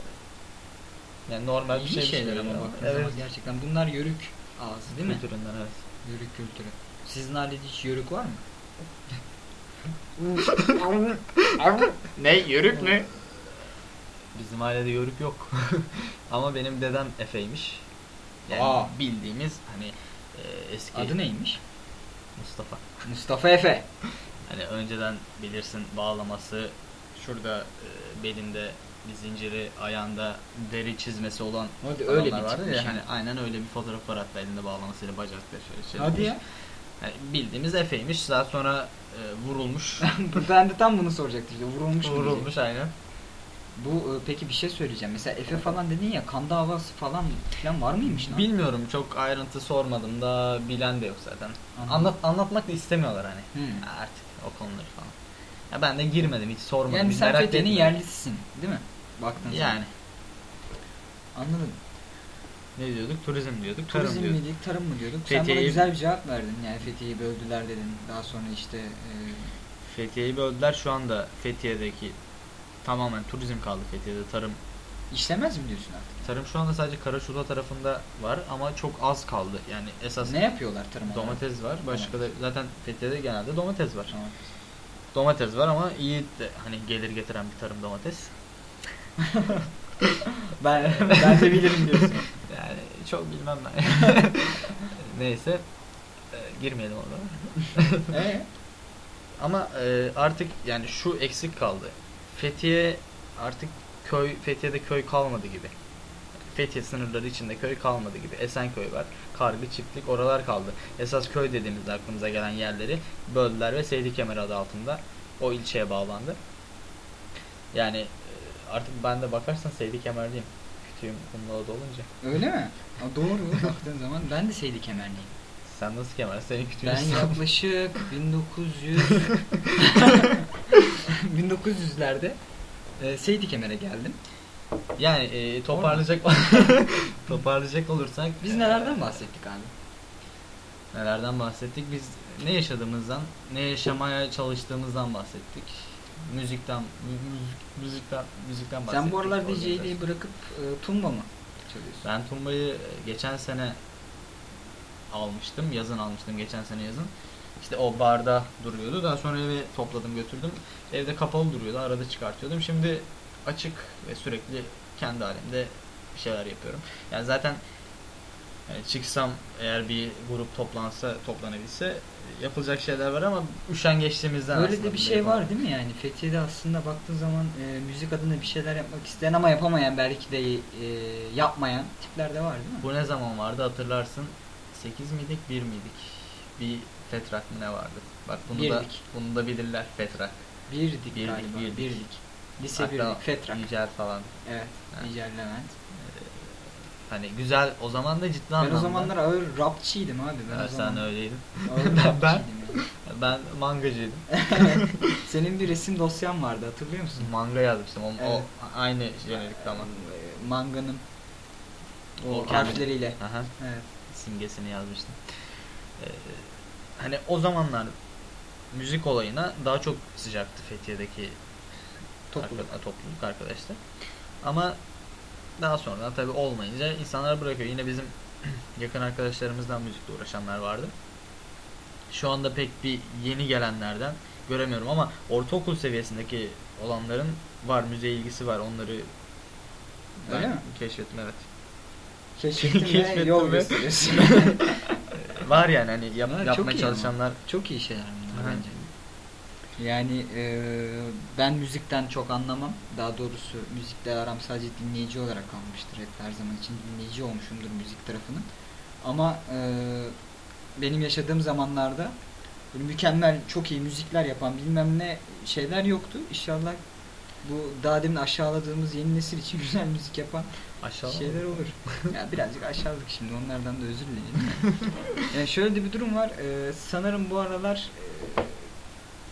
Yani normal bir şey şeyler ama baktığın Evet. gerçekten bunlar yörük ağzı değil mi? Kültüründen evet. Yörük kültürü. Sizin ailede hiç yörük var mı? ne yörük mü? Bizim ailede yörük yok. Ama benim dedem Efe'ymiş. Yani Aa. bildiğimiz hani e, eski Adı neymiş? Mustafa. Mustafa Efe. Hani önceden bilirsin bağlaması şurada e, belinde bir zinciri ayağında deri çizmesi olan Hadi öyle bir vardı ya yani. hani aynen öyle bir fotoğraf var hatta elinde bağlamasıyla bacakları şöyle şey Hadi ya. Hani bildiğimiz Efe'ymiş daha sonra e, vurulmuş. ben de tam bunu soracaktım işte vurulmuş mu vurulmuş aynen. Bu e, peki bir şey söyleyeceğim. Mesela Efe falan dedin ya kan davası falan falan var mıymış lan? Bilmiyorum çok ayrıntı sormadım da bilen de yok zaten. Anladım. Anlat anlatmak da istemiyorlar hani. Hmm. Artık o konuları falan. Ya ben de girmedim hiç sormadım. Yani hiç sen etmedim. yerlisisin değil mi? Baktın Yani Anladım. ne diyorduk? Turizm diyorduk. tarım Turizm diyorduk. mi dedik, tarım mı diyorduk? Sen bana Fethiye'yi- güzel bir cevap verdin. Yani Fethiye'yi böldüler dedin. Daha sonra işte e, Fethiye'yi böldüler şu anda Fethiye'deki tamamen turizm kaldı Fethiye'de tarım. işlemez mi diyorsun artık? Tarım şu anda sadece Karaşula tarafında var ama çok az kaldı. Yani esas Ne yapıyorlar tarım olarak? domates var. Başka da zaten Fethiye'de genelde domates var. Tamam. Domates var ama iyi de hani gelir getiren bir tarım domates. Ben ben de bilirim diyorsun. Yani çok bilmem ben. Neyse e, girmeyelim orada. Ee? Ama e, artık yani şu eksik kaldı. Fethiye artık köy Fethiye'de köy kalmadı gibi. Fethiye sınırları içinde köy kalmadı gibi. Esenköy var. Kargı, Çiftlik oralar kaldı. Esas köy dediğimizde aklımıza gelen yerleri böldüler ve Seydi Kemer adı altında o ilçeye bağlandı. Yani e, artık ben de bakarsan Seydi Kemerliyim. Kütüğüm Kumluoğlu olunca. Öyle mi? Ha, doğru baktığın zaman ben de Seydi Kemerliyim. Sen nasıl Kemer? Senin kütüğün Ben yaklaşık 1900 1900'lerde e, Seydi Kemer'e geldim. Yani e, toparlayacak toparlayacak olursak Biz nelerden bahsettik abi? Nelerden bahsettik? Biz ne yaşadığımızdan, ne yaşamaya çalıştığımızdan bahsettik. Müzikten, mü- müzik, müzikten, müzikten bahsettik. Sen bu aralar. DJ'liği bırakıp e, tumba mı çalıyorsun? Ben Tumba'yı geçen sene almıştım. Yazın almıştım geçen sene yazın. İşte o barda duruyordu. Daha sonra eve topladım götürdüm. Evde kapalı duruyordu. Arada çıkartıyordum. Şimdi açık ve sürekli kendi halimde bir şeyler yapıyorum. Yani zaten yani çıksam eğer bir grup toplansa toplanabilse yapılacak şeyler var ama üşengeçliğimizden Öyle aslında de bir şey var değil mi yani? Fethiye'de aslında baktığın zaman e, müzik adına bir şeyler yapmak isteyen ama yapamayan belki de e, yapmayan tipler de var değil mi? Bu ne zaman vardı hatırlarsın. 8 miydik 1 miydik? Bir Fetrak mı ne vardı? Bak bunu da Birdik. bunu da bilirler Fetrak. Birdik, Birdik, galiba. birdik. Birdik. Lise Hatta birdik. Fetrak. Yücel falan. Evet. Ha. Yücel Levent. Hani güzel o zaman da ciddi Ben anlamda. o zamanlar ağır rapçiydim abi. Ben Ha, o sen zaman öyleydin. ağır Ben- ben-. Ben mangacıydım. Senin bir resim dosyan vardı hatırlıyor musun? Manga yazmıştım. O, Evet. o aynı jenerikte ama. Ee, Manganın o O harfleriyle. Aha, Evet. simgesini yazmıştım. Hani o zamanlar müzik olayına daha çok sıcaktı Fethiye'deki Topluluk. topluluk arkadaşlar. Ama daha sonra tabi olmayınca insanlar bırakıyor. Yine bizim yakın arkadaşlarımızdan müzikle uğraşanlar vardı. Şu anda pek bir yeni gelenlerden göremiyorum ama ortaokul seviyesindeki olanların var müziğe ilgisi var. Onları ben Öyle mi? keşfettim evet. Keşfettin ve Keşfettim yol gösteriyorsun. Var yani hani yap, Ha, yapmaya çalışanlar Çok iyi şeyler bunlar bence. Yani e, ben müzikten çok anlamam. Daha doğrusu müzikle aram sadece dinleyici olarak kalmıştır. Hep her zaman için dinleyici olmuşumdur müzik tarafının. Ama e, benim yaşadığım zamanlarda mükemmel, çok iyi müzikler yapan bilmem ne şeyler yoktu. İnşallah bu daha demin aşağıladığımız yeni nesil için güzel müzik yapan aşağı şeyler olur. ya birazcık aşağılık şimdi onlardan da özür dilerim. yani şöyle de bir durum var. Ee, sanırım bu aralar e,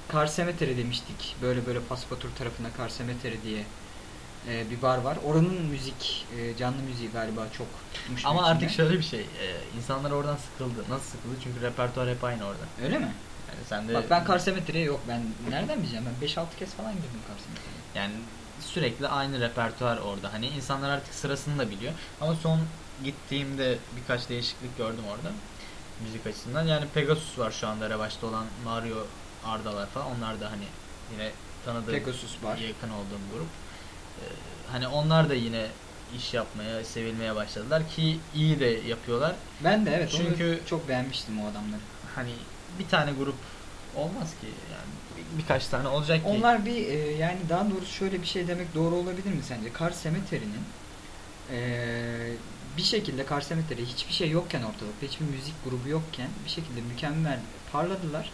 Karsemetere demiştik. Böyle böyle Paspatur tarafında Karsemetere diye e, bir bar var. Oranın müzik, e, canlı müziği galiba çok tutmuş. Ama içinde. artık şöyle bir şey. e, insanlar oradan sıkıldı. Nasıl sıkıldı? Çünkü repertuar hep aynı orada. Öyle mi? Yani sen de Bak ben Karsemetre'ye yok. Ben nereden bileceğim? Ben 5-6 kez falan girdim Karsemetre'ye. yani sürekli aynı repertuar orada. Hani insanlar artık sırasını da biliyor. Ama son gittiğimde birkaç değişiklik gördüm orada. Müzik açısından. Yani Pegasus var şu anda revaçta olan Mario Ardalar falan. Onlar da hani yine tanıdığım Pegasus var. yakın olduğum grup. Ee, hani onlar da yine iş yapmaya, sevilmeye başladılar ki iyi de yapıyorlar. Ben de evet Çünkü- çok beğenmiştim o adamları. Hani bir tane grup olmaz ki yani birkaç tane olacak ki. Onlar bir e, yani daha doğrusu şöyle bir şey demek doğru olabilir mi sence? Kars Cemetery'nin e, bir şekilde Kars Cemetery hiçbir şey yokken ortalıkta, hiçbir müzik grubu yokken bir şekilde mükemmel parladılar.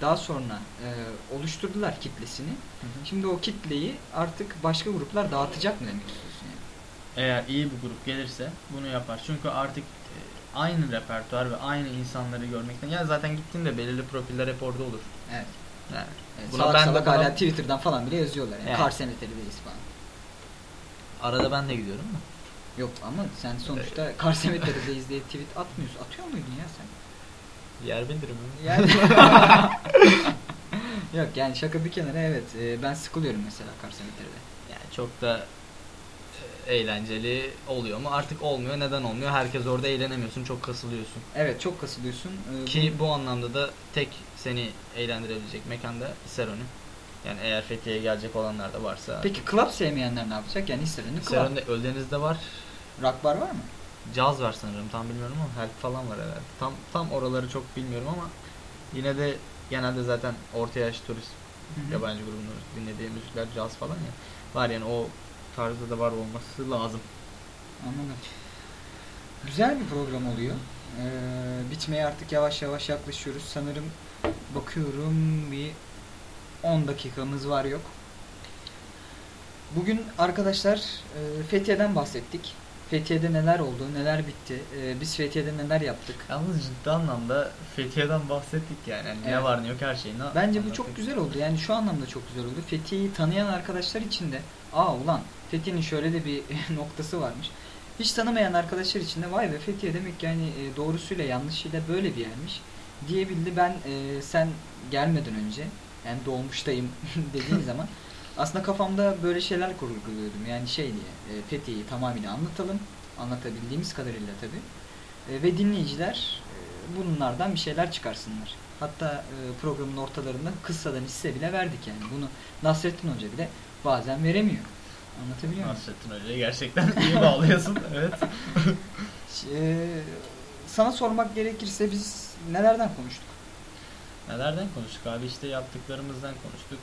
Daha sonra e, oluşturdular kitlesini. Hı hı. Şimdi o kitleyi artık başka gruplar dağıtacak mı demek istiyorsun yani? Eğer iyi bir grup gelirse bunu yapar. Çünkü artık e, aynı repertuar ve aynı insanları görmekten ya zaten gittiğinde belirli profiller hep orada olur. Evet. Yani evet Buna salak ben salak hala Twitter'dan falan bile yazıyorlar yani. Evet. Kars Cemetery'deyiz falan. arada ben de gidiyorum da. Yok ama sen sonuçta Kars Cemetery'deyiz diye tweet atmıyorsun. Atıyor muydun ya sen? Yer bildirimi. Yani Yok yani şaka bir kenara evet e, ben sıkılıyorum mesela Karsemitre'de. Yani çok da eğlenceli oluyor mu? Artık olmuyor. Neden olmuyor? Herkes orada eğlenemiyorsun. Çok kasılıyorsun. Evet çok kasılıyorsun. E, Ki bu anlamda da tek seni eğlendirebilecek mekan da Seroni. Yani eğer Fethiye'ye gelecek olanlar da varsa. Peki club sevmeyenler ne yapacak? Yani isterini club. Seroni'de Öldeniz'de var. Rock bar var mı? Caz var sanırım. Tam bilmiyorum ama Help falan var herhalde. Tam tam oraları çok bilmiyorum ama yine de genelde zaten orta yaş turist Hı hı. yabancı grubun dinlediği müzikler caz falan ya. Var yani o tarzda da var olması lazım. Anladım. Güzel bir program oluyor. Ee, bitmeye artık yavaş yavaş yaklaşıyoruz. Sanırım bakıyorum bir 10 dakikamız var yok. Bugün arkadaşlar e, Fethiye'den bahsettik. Fethiye'de neler oldu, neler bitti. E, biz Fethiye'de neler yaptık. Yalnız ciddi anlamda Fethiye'den bahsettik yani. Yani Evet. Ne var ne yok her şeyini Bence bu anlattık. çok güzel oldu. Yani şu anlamda çok güzel oldu. Fethiye'yi tanıyan arkadaşlar için de aa ulan Fethiye'nin şöyle de bir noktası varmış. Hiç tanımayan arkadaşlar için de vay be Fethiye demek yani e, doğrusuyla yanlışıyla böyle bir yermiş diyebildi. Ben e, sen gelmeden önce yani dolmuştayım dediğin zaman aslında kafamda böyle şeyler kurguluyordum. Yani şey diye e, Fethiye'yi tamamıyla anlatalım. Anlatabildiğimiz kadarıyla tabi. ve dinleyiciler e, bunlardan bir şeyler çıkarsınlar. Hatta e, programın ortalarında kıssadan hisse bile verdik yani. Bunu Nasrettin Hoca bile bazen veremiyor. Anlatabiliyor muyum? Nasrettin Hoca'yı gerçekten iyi bağlıyorsun. evet. E, sana sormak gerekirse biz nelerden konuştuk? Nelerden konuştuk abi? İşte yaptıklarımızdan konuştuk.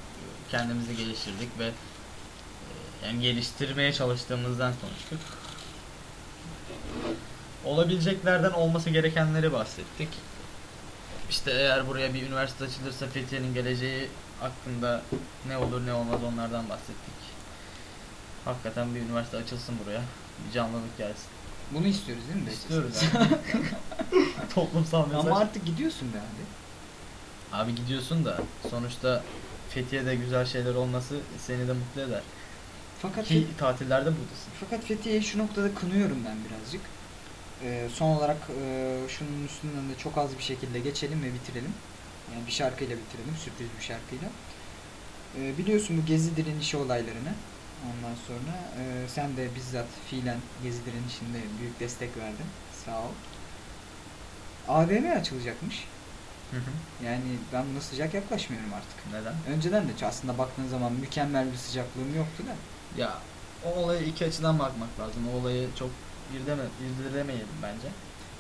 Kendimizi geliştirdik ve e, yani geliştirmeye çalıştığımızdan konuştuk. Olabileceklerden olması gerekenleri bahsettik. işte eğer buraya bir üniversite açılırsa Fethiye'nin geleceği hakkında ne olur ne olmaz onlardan bahsettik. Hakikaten bir üniversite açılsın buraya. Bir canlılık gelsin. Bunu istiyoruz değil mi? İstiyoruz. Toplumsal mesaj. Ama artık gidiyorsun be abi. Abi gidiyorsun da sonuçta Fethiye'de güzel şeyler olması seni de mutlu eder. Fakat Ki tatillerde buradasın. Fakat Fethiye'yi şu noktada kınıyorum ben birazcık. Ee, son olarak e, şunun üstünden de çok az bir şekilde geçelim ve bitirelim. Yani bir şarkıyla bitirelim, sürpriz bir şarkıyla. Ee, biliyorsun bu Gezi direnişi olaylarını. Ondan sonra e, sen de bizzat fiilen Gezi direnişinde büyük destek verdin. Sağ ol. AVM açılacakmış. Hı hı. Yani ben buna sıcak yaklaşmıyorum artık. Neden? Önceden de aslında baktığın zaman mükemmel bir sıcaklığım yoktu da. Ya o olaya iki açıdan bakmak lazım. O olayı çok irdeme, irdelemeyelim bence.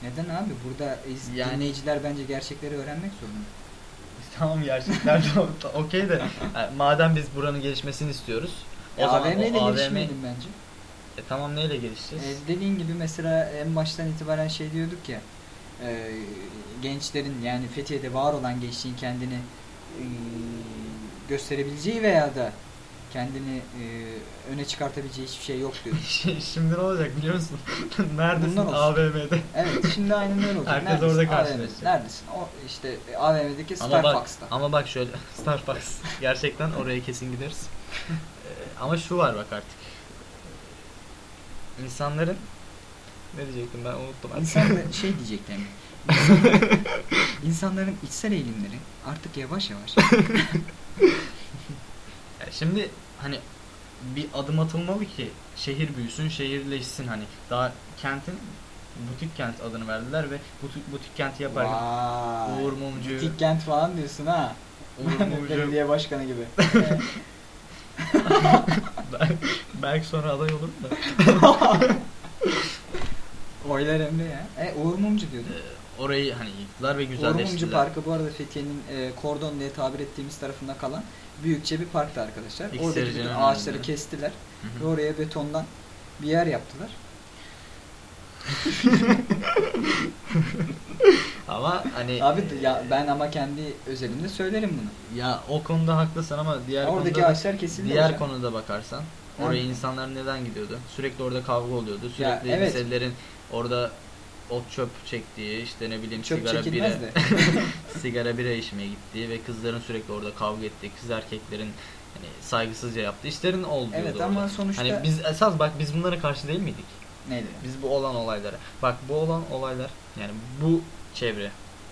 Neden abi? Burada iz- Yani- dinleyiciler bence gerçekleri öğrenmek zorunda. Tamam gerçekten de okey de yani madem biz buranın gelişmesini istiyoruz o zaman AVM ile o AVM gelişmeyelim bence. E, tamam neyle gelişeceğiz? E, dediğin gibi mesela en baştan itibaren şey diyorduk ya e, gençlerin yani Fethiye'de var olan gençliğin kendini e, gösterebileceği veya da kendini e, öne çıkartabileceği hiçbir şey yok diyorduk. Şimdi ne olacak biliyor musun? Neredesin olsun. AVM'de? Evet şimdi aynen öyle olacak. Herkes Neredesin? orada karşılaşacak. Neredesin? O işte AVM'deki Ama bak, Starbucks'ta. ama bak şöyle Starbucks gerçekten oraya kesin gideriz. Ama şu var bak artık. İnsanların ne diyecektim ben unuttum. artık. İnsan da şey diyecektim. İnsanların, içsel eğilimleri artık yavaş yavaş Ya şimdi hani bir adım atılmalı ki şehir büyüsün, şehirleşsin hani. Daha kentin butik kent adını verdiler ve butik, butik kenti yaparken Vay. Uğur Mumcu, Butik kent falan diyorsun ha. Uğur Mumcu Belediye başkanı gibi. Bel- belki sonra aday olur da. Oylar Emre ya. E Uğur Mumcu diyordun. Orayı hani yıktılar ve güzelleştirdiler. Parkı bu arada Fethiye'nin e, kordon diye tabir ettiğimiz tarafında kalan büyükçe bir parktı arkadaşlar. İkserice'nin Oradaki bütün önünde. ağaçları kestiler Hı ve hı. oraya betondan bir yer yaptılar. Ama hani Abi ya ben ama kendi özelimde söylerim bunu. ya o konuda haklısın ama diğer Oradaki konuda da- ağaçlar kesildi diğer hocam. konuda bakarsan oraya insanlar neden gidiyordu? Sürekli orada kavga oluyordu. Sürekli Ya, evet. liselilerin orada ot çöp çektiği, işte ne bileyim Çöp sigara bira sigara bira içmeye gittiği ve kızların sürekli orada kavga ettiği, kız erkeklerin hani saygısızca yaptığı işlerin olduğu Evet orada. ama sonuçta Hani biz esas bak biz bunlara karşı değil miydik? neydi? Biz bu olan olaylara. Bak bu olan olaylar yani bu çevre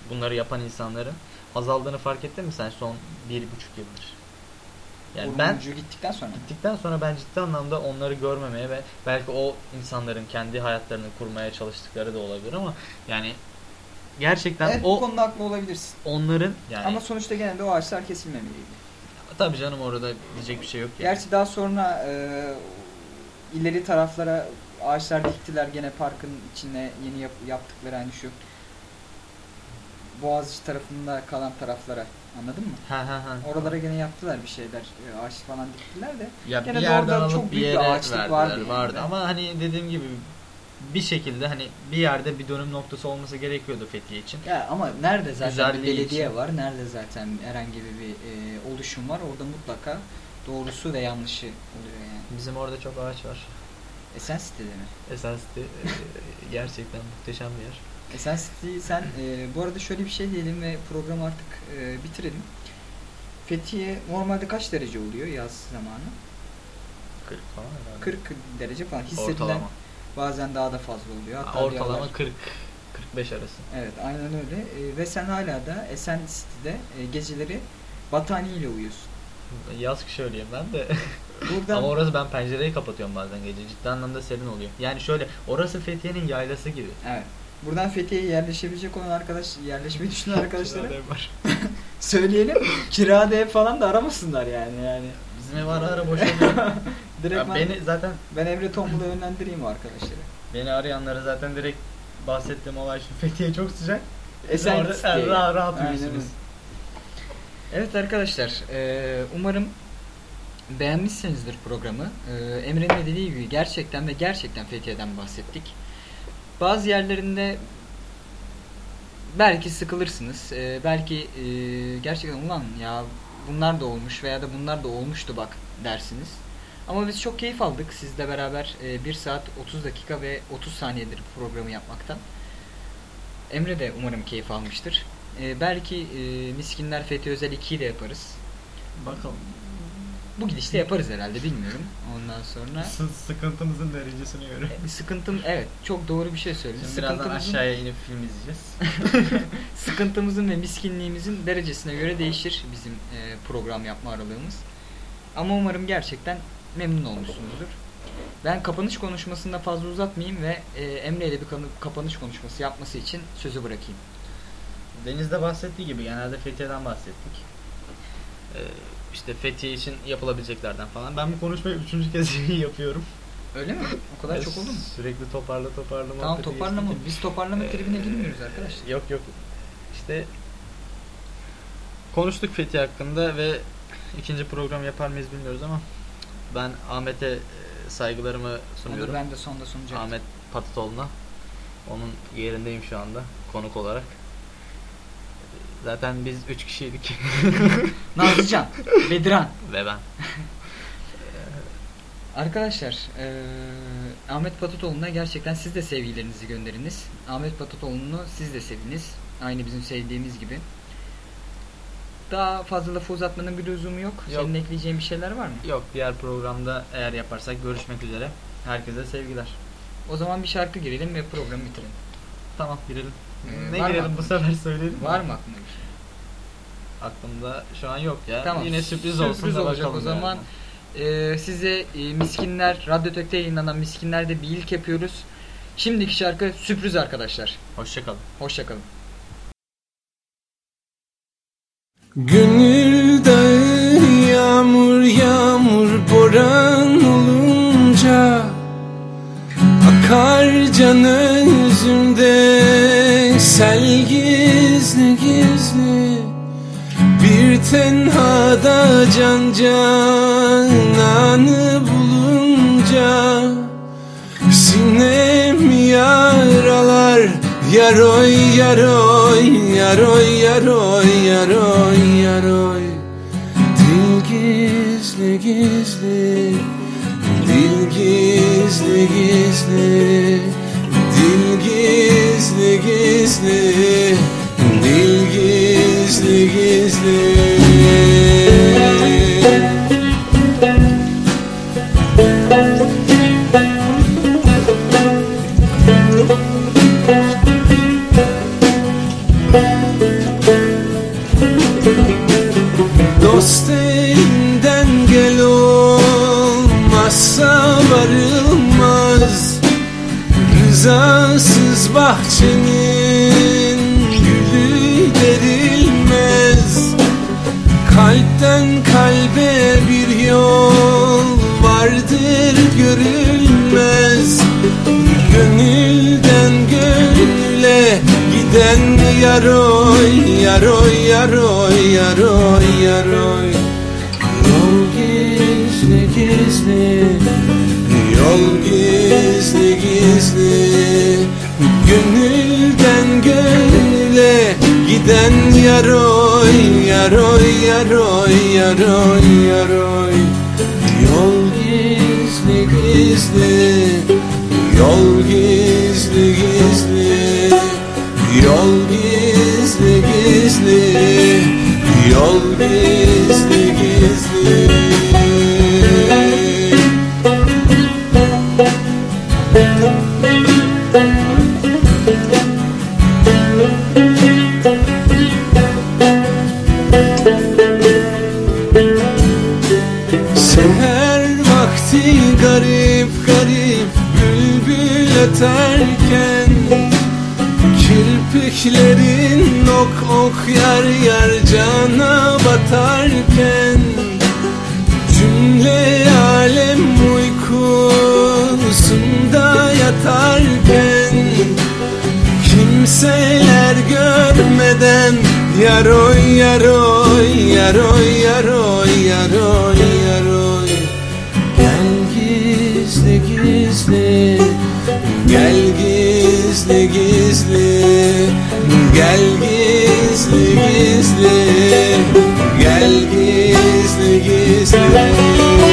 bunları yapan insanların azaldığını fark ettin mi sen son bir buçuk yıldır? Yani ben gittikten sonra. gittikten sonra ben ciddi anlamda onları görmemeye ve belki o insanların kendi hayatlarını kurmaya çalıştıkları da olabilir ama yani gerçekten Evet bu o konuda haklı olabilirsin. onların yani Ama sonuçta gene de o ağaçlar kesilmemeliydi. tabii canım orada diyecek bir şey yok yani. Gerçi daha sonra e, ileri taraflara ağaçlar diktiler gene parkın içine yeni yap- yaptıkları hani şu Boğaziçi tarafında kalan taraflara anladın mı? Ha ha ha. Oralara gene yaptılar bir şeyler. E, ağaç falan diktiler de. ya gene bir de yerden orada alıp çok bir büyük bir yere ağaçlık verdiler, vardı vardı, yani. ama hani dediğim gibi bir şekilde hani bir yerde bir dönüm noktası olması gerekiyordu Fethiye için. Ya ama nerede zaten bir Güzelliği belediye için. var, nerede zaten herhangi bir, bir e, oluşum var orada mutlaka doğrusu ve yanlışı oluyor yani. Bizim orada çok ağaç var. Esen City'de mi? Esas de, e, gerçekten muhteşem bir yer. Esen City sen e, bu arada şöyle bir şey diyelim ve programı artık e, bitirelim. Fethiye normalde kaç derece oluyor yaz zamanı? 40 falan herhalde. 40 derece falan hissedilen Ortalama. bazen daha da fazla oluyor. Hatta Ortalama aralar- 40 45 arası. Evet aynen öyle E, ve sen hala da Esen City'de e, geceleri battaniye ile uyuyorsun. Yaz kış öyleyim ben de. Buradan Ama orası ben pencereyi kapatıyorum bazen gece. Ciddi anlamda serin oluyor. Yani şöyle orası Fethiye'nin yaylası gibi. Evet. Buradan Fethiye'ye yerleşebilecek olan arkadaş, yerleşmeyi düşünen arkadaşlara var. söyleyelim. Kirada ev falan da aramasınlar yani yani. Bizim ev ara ara boşalıyor. Direkt Ya ben, beni zaten ben Emre Tombul'a yönlendireyim o arkadaşları. beni arayanlara zaten direkt bahsettiğim olay şu. Fethiye çok sıcak. Esen orada City'ye. rahat, rahat, uyuyorsunuz. Evet arkadaşlar, eee, umarım beğenmişsinizdir programı. Emre'nin de dediği gibi gerçekten ve gerçekten Fethiye'den bahsettik. Bazı yerlerinde belki sıkılırsınız. E, belki e, gerçekten ulan ya bunlar da olmuş veya da bunlar da olmuştu bak dersiniz. Ama biz çok keyif aldık sizle beraber e, 1 saat 30 dakika ve 30 saniyedir programı yapmaktan. Emre de umarım keyif almıştır. E, belki e, Miskinler Fethi Özel 2'yi de yaparız. Bakalım. Bu gidişte yaparız herhalde bilmiyorum. Ondan sonra Sı- sıkıntımızın derecesine göre. bir sıkıntım evet çok doğru bir şey söyledin. Şimdi birazdan Sıkıntımızın- aşağıya inip film izleyeceğiz. sıkıntımızın ve miskinliğimizin derecesine göre değişir bizim e, program yapma aralığımız. Ama umarım gerçekten memnun olmuşsunuzdur. Ben kapanış konuşmasında fazla uzatmayayım ve e, Emre ile bir kapanış konuşması yapması için sözü bırakayım. Deniz de bahsettiği gibi genelde Fethiye'den bahsettik. Ee, işte Fethiye için yapılabileceklerden falan. Ben bu konuşmayı üçüncü kez yapıyorum. Öyle mi? O kadar Ee, çok oldu mu? Sürekli toparla toparla. Tamam toparlama. Biz toparlama Ee, tribine girmiyoruz arkadaşlar. Yok yok. İşte konuştuk Fethiye hakkında ve ikinci program yapar mıyız bilmiyoruz ama ben Ahmet'e e, saygılarımı sunuyorum. Olur ben de sonda sunacağım. Ahmet Patatoğlu'na. Onun yerindeyim şu anda konuk olarak. Zaten biz üç kişiydik Nazlıcan, Bediran. ve ben. Arkadaşlar, eee, Ahmet Patatoğlu'na gerçekten siz de sevgilerinizi gönderiniz. Ahmet Patatoğlu'nu siz de seviniz. Aynı bizim sevdiğimiz gibi. Daha fazla lafı uzatmanın bir lüzumu yok. Yok. Senin ekleyeceğin bir şeyler var mı? Yok diğer programda eğer yaparsak görüşmek üzere. Herkese sevgiler. O zaman bir şarkı girelim ve programı bitirelim. Tamam girelim. Ee, ne var mı girelim bu sefer söyleyelim. Var mı aklında bir şey? Aklımda şu an yok ya. Tamam. Yine sürpriz, Sürpriz olsun da olacak bakalım o zaman. yani. Eee, size e, Miskinler, Radyo Tök'te yayınlanan Miskinler'de bir ilk yapıyoruz. Şimdiki şarkı sürpriz arkadaşlar. Hoşçakalın. Hoşçakalın. Gönül dağı yağmur yağmur boran olunca Akar canı yüzümde sel gizli gizli Bir tenhada can cananı bulunca Sinem yaralar Yaroy yaroy yaroy yaroy yaroy yaroy. Dil gizli gizli Dil gizli gizli Bahçenin gülü derilmez Kalpten kalbe bir yol vardır görülmez. Gönülden gönüle giden yaroy yaroy yaroy yaroy yaroy. Yol gizli gizli Yol gizli Gönülden gönüle giden yaroy yaroy yaroy yaroy yaroy. Yol gizli gizli Yol gizli gizli. Yol gizli gizli Yol gizli ok yar yar cana batarken Cümle alem uykusunda yatarken Kimseler görmeden Yaroy yaroy yaroy yaroy yaroy yaroy. Gel gizli gizli Gel gizli gizli Gel gizli Gel gizli gizli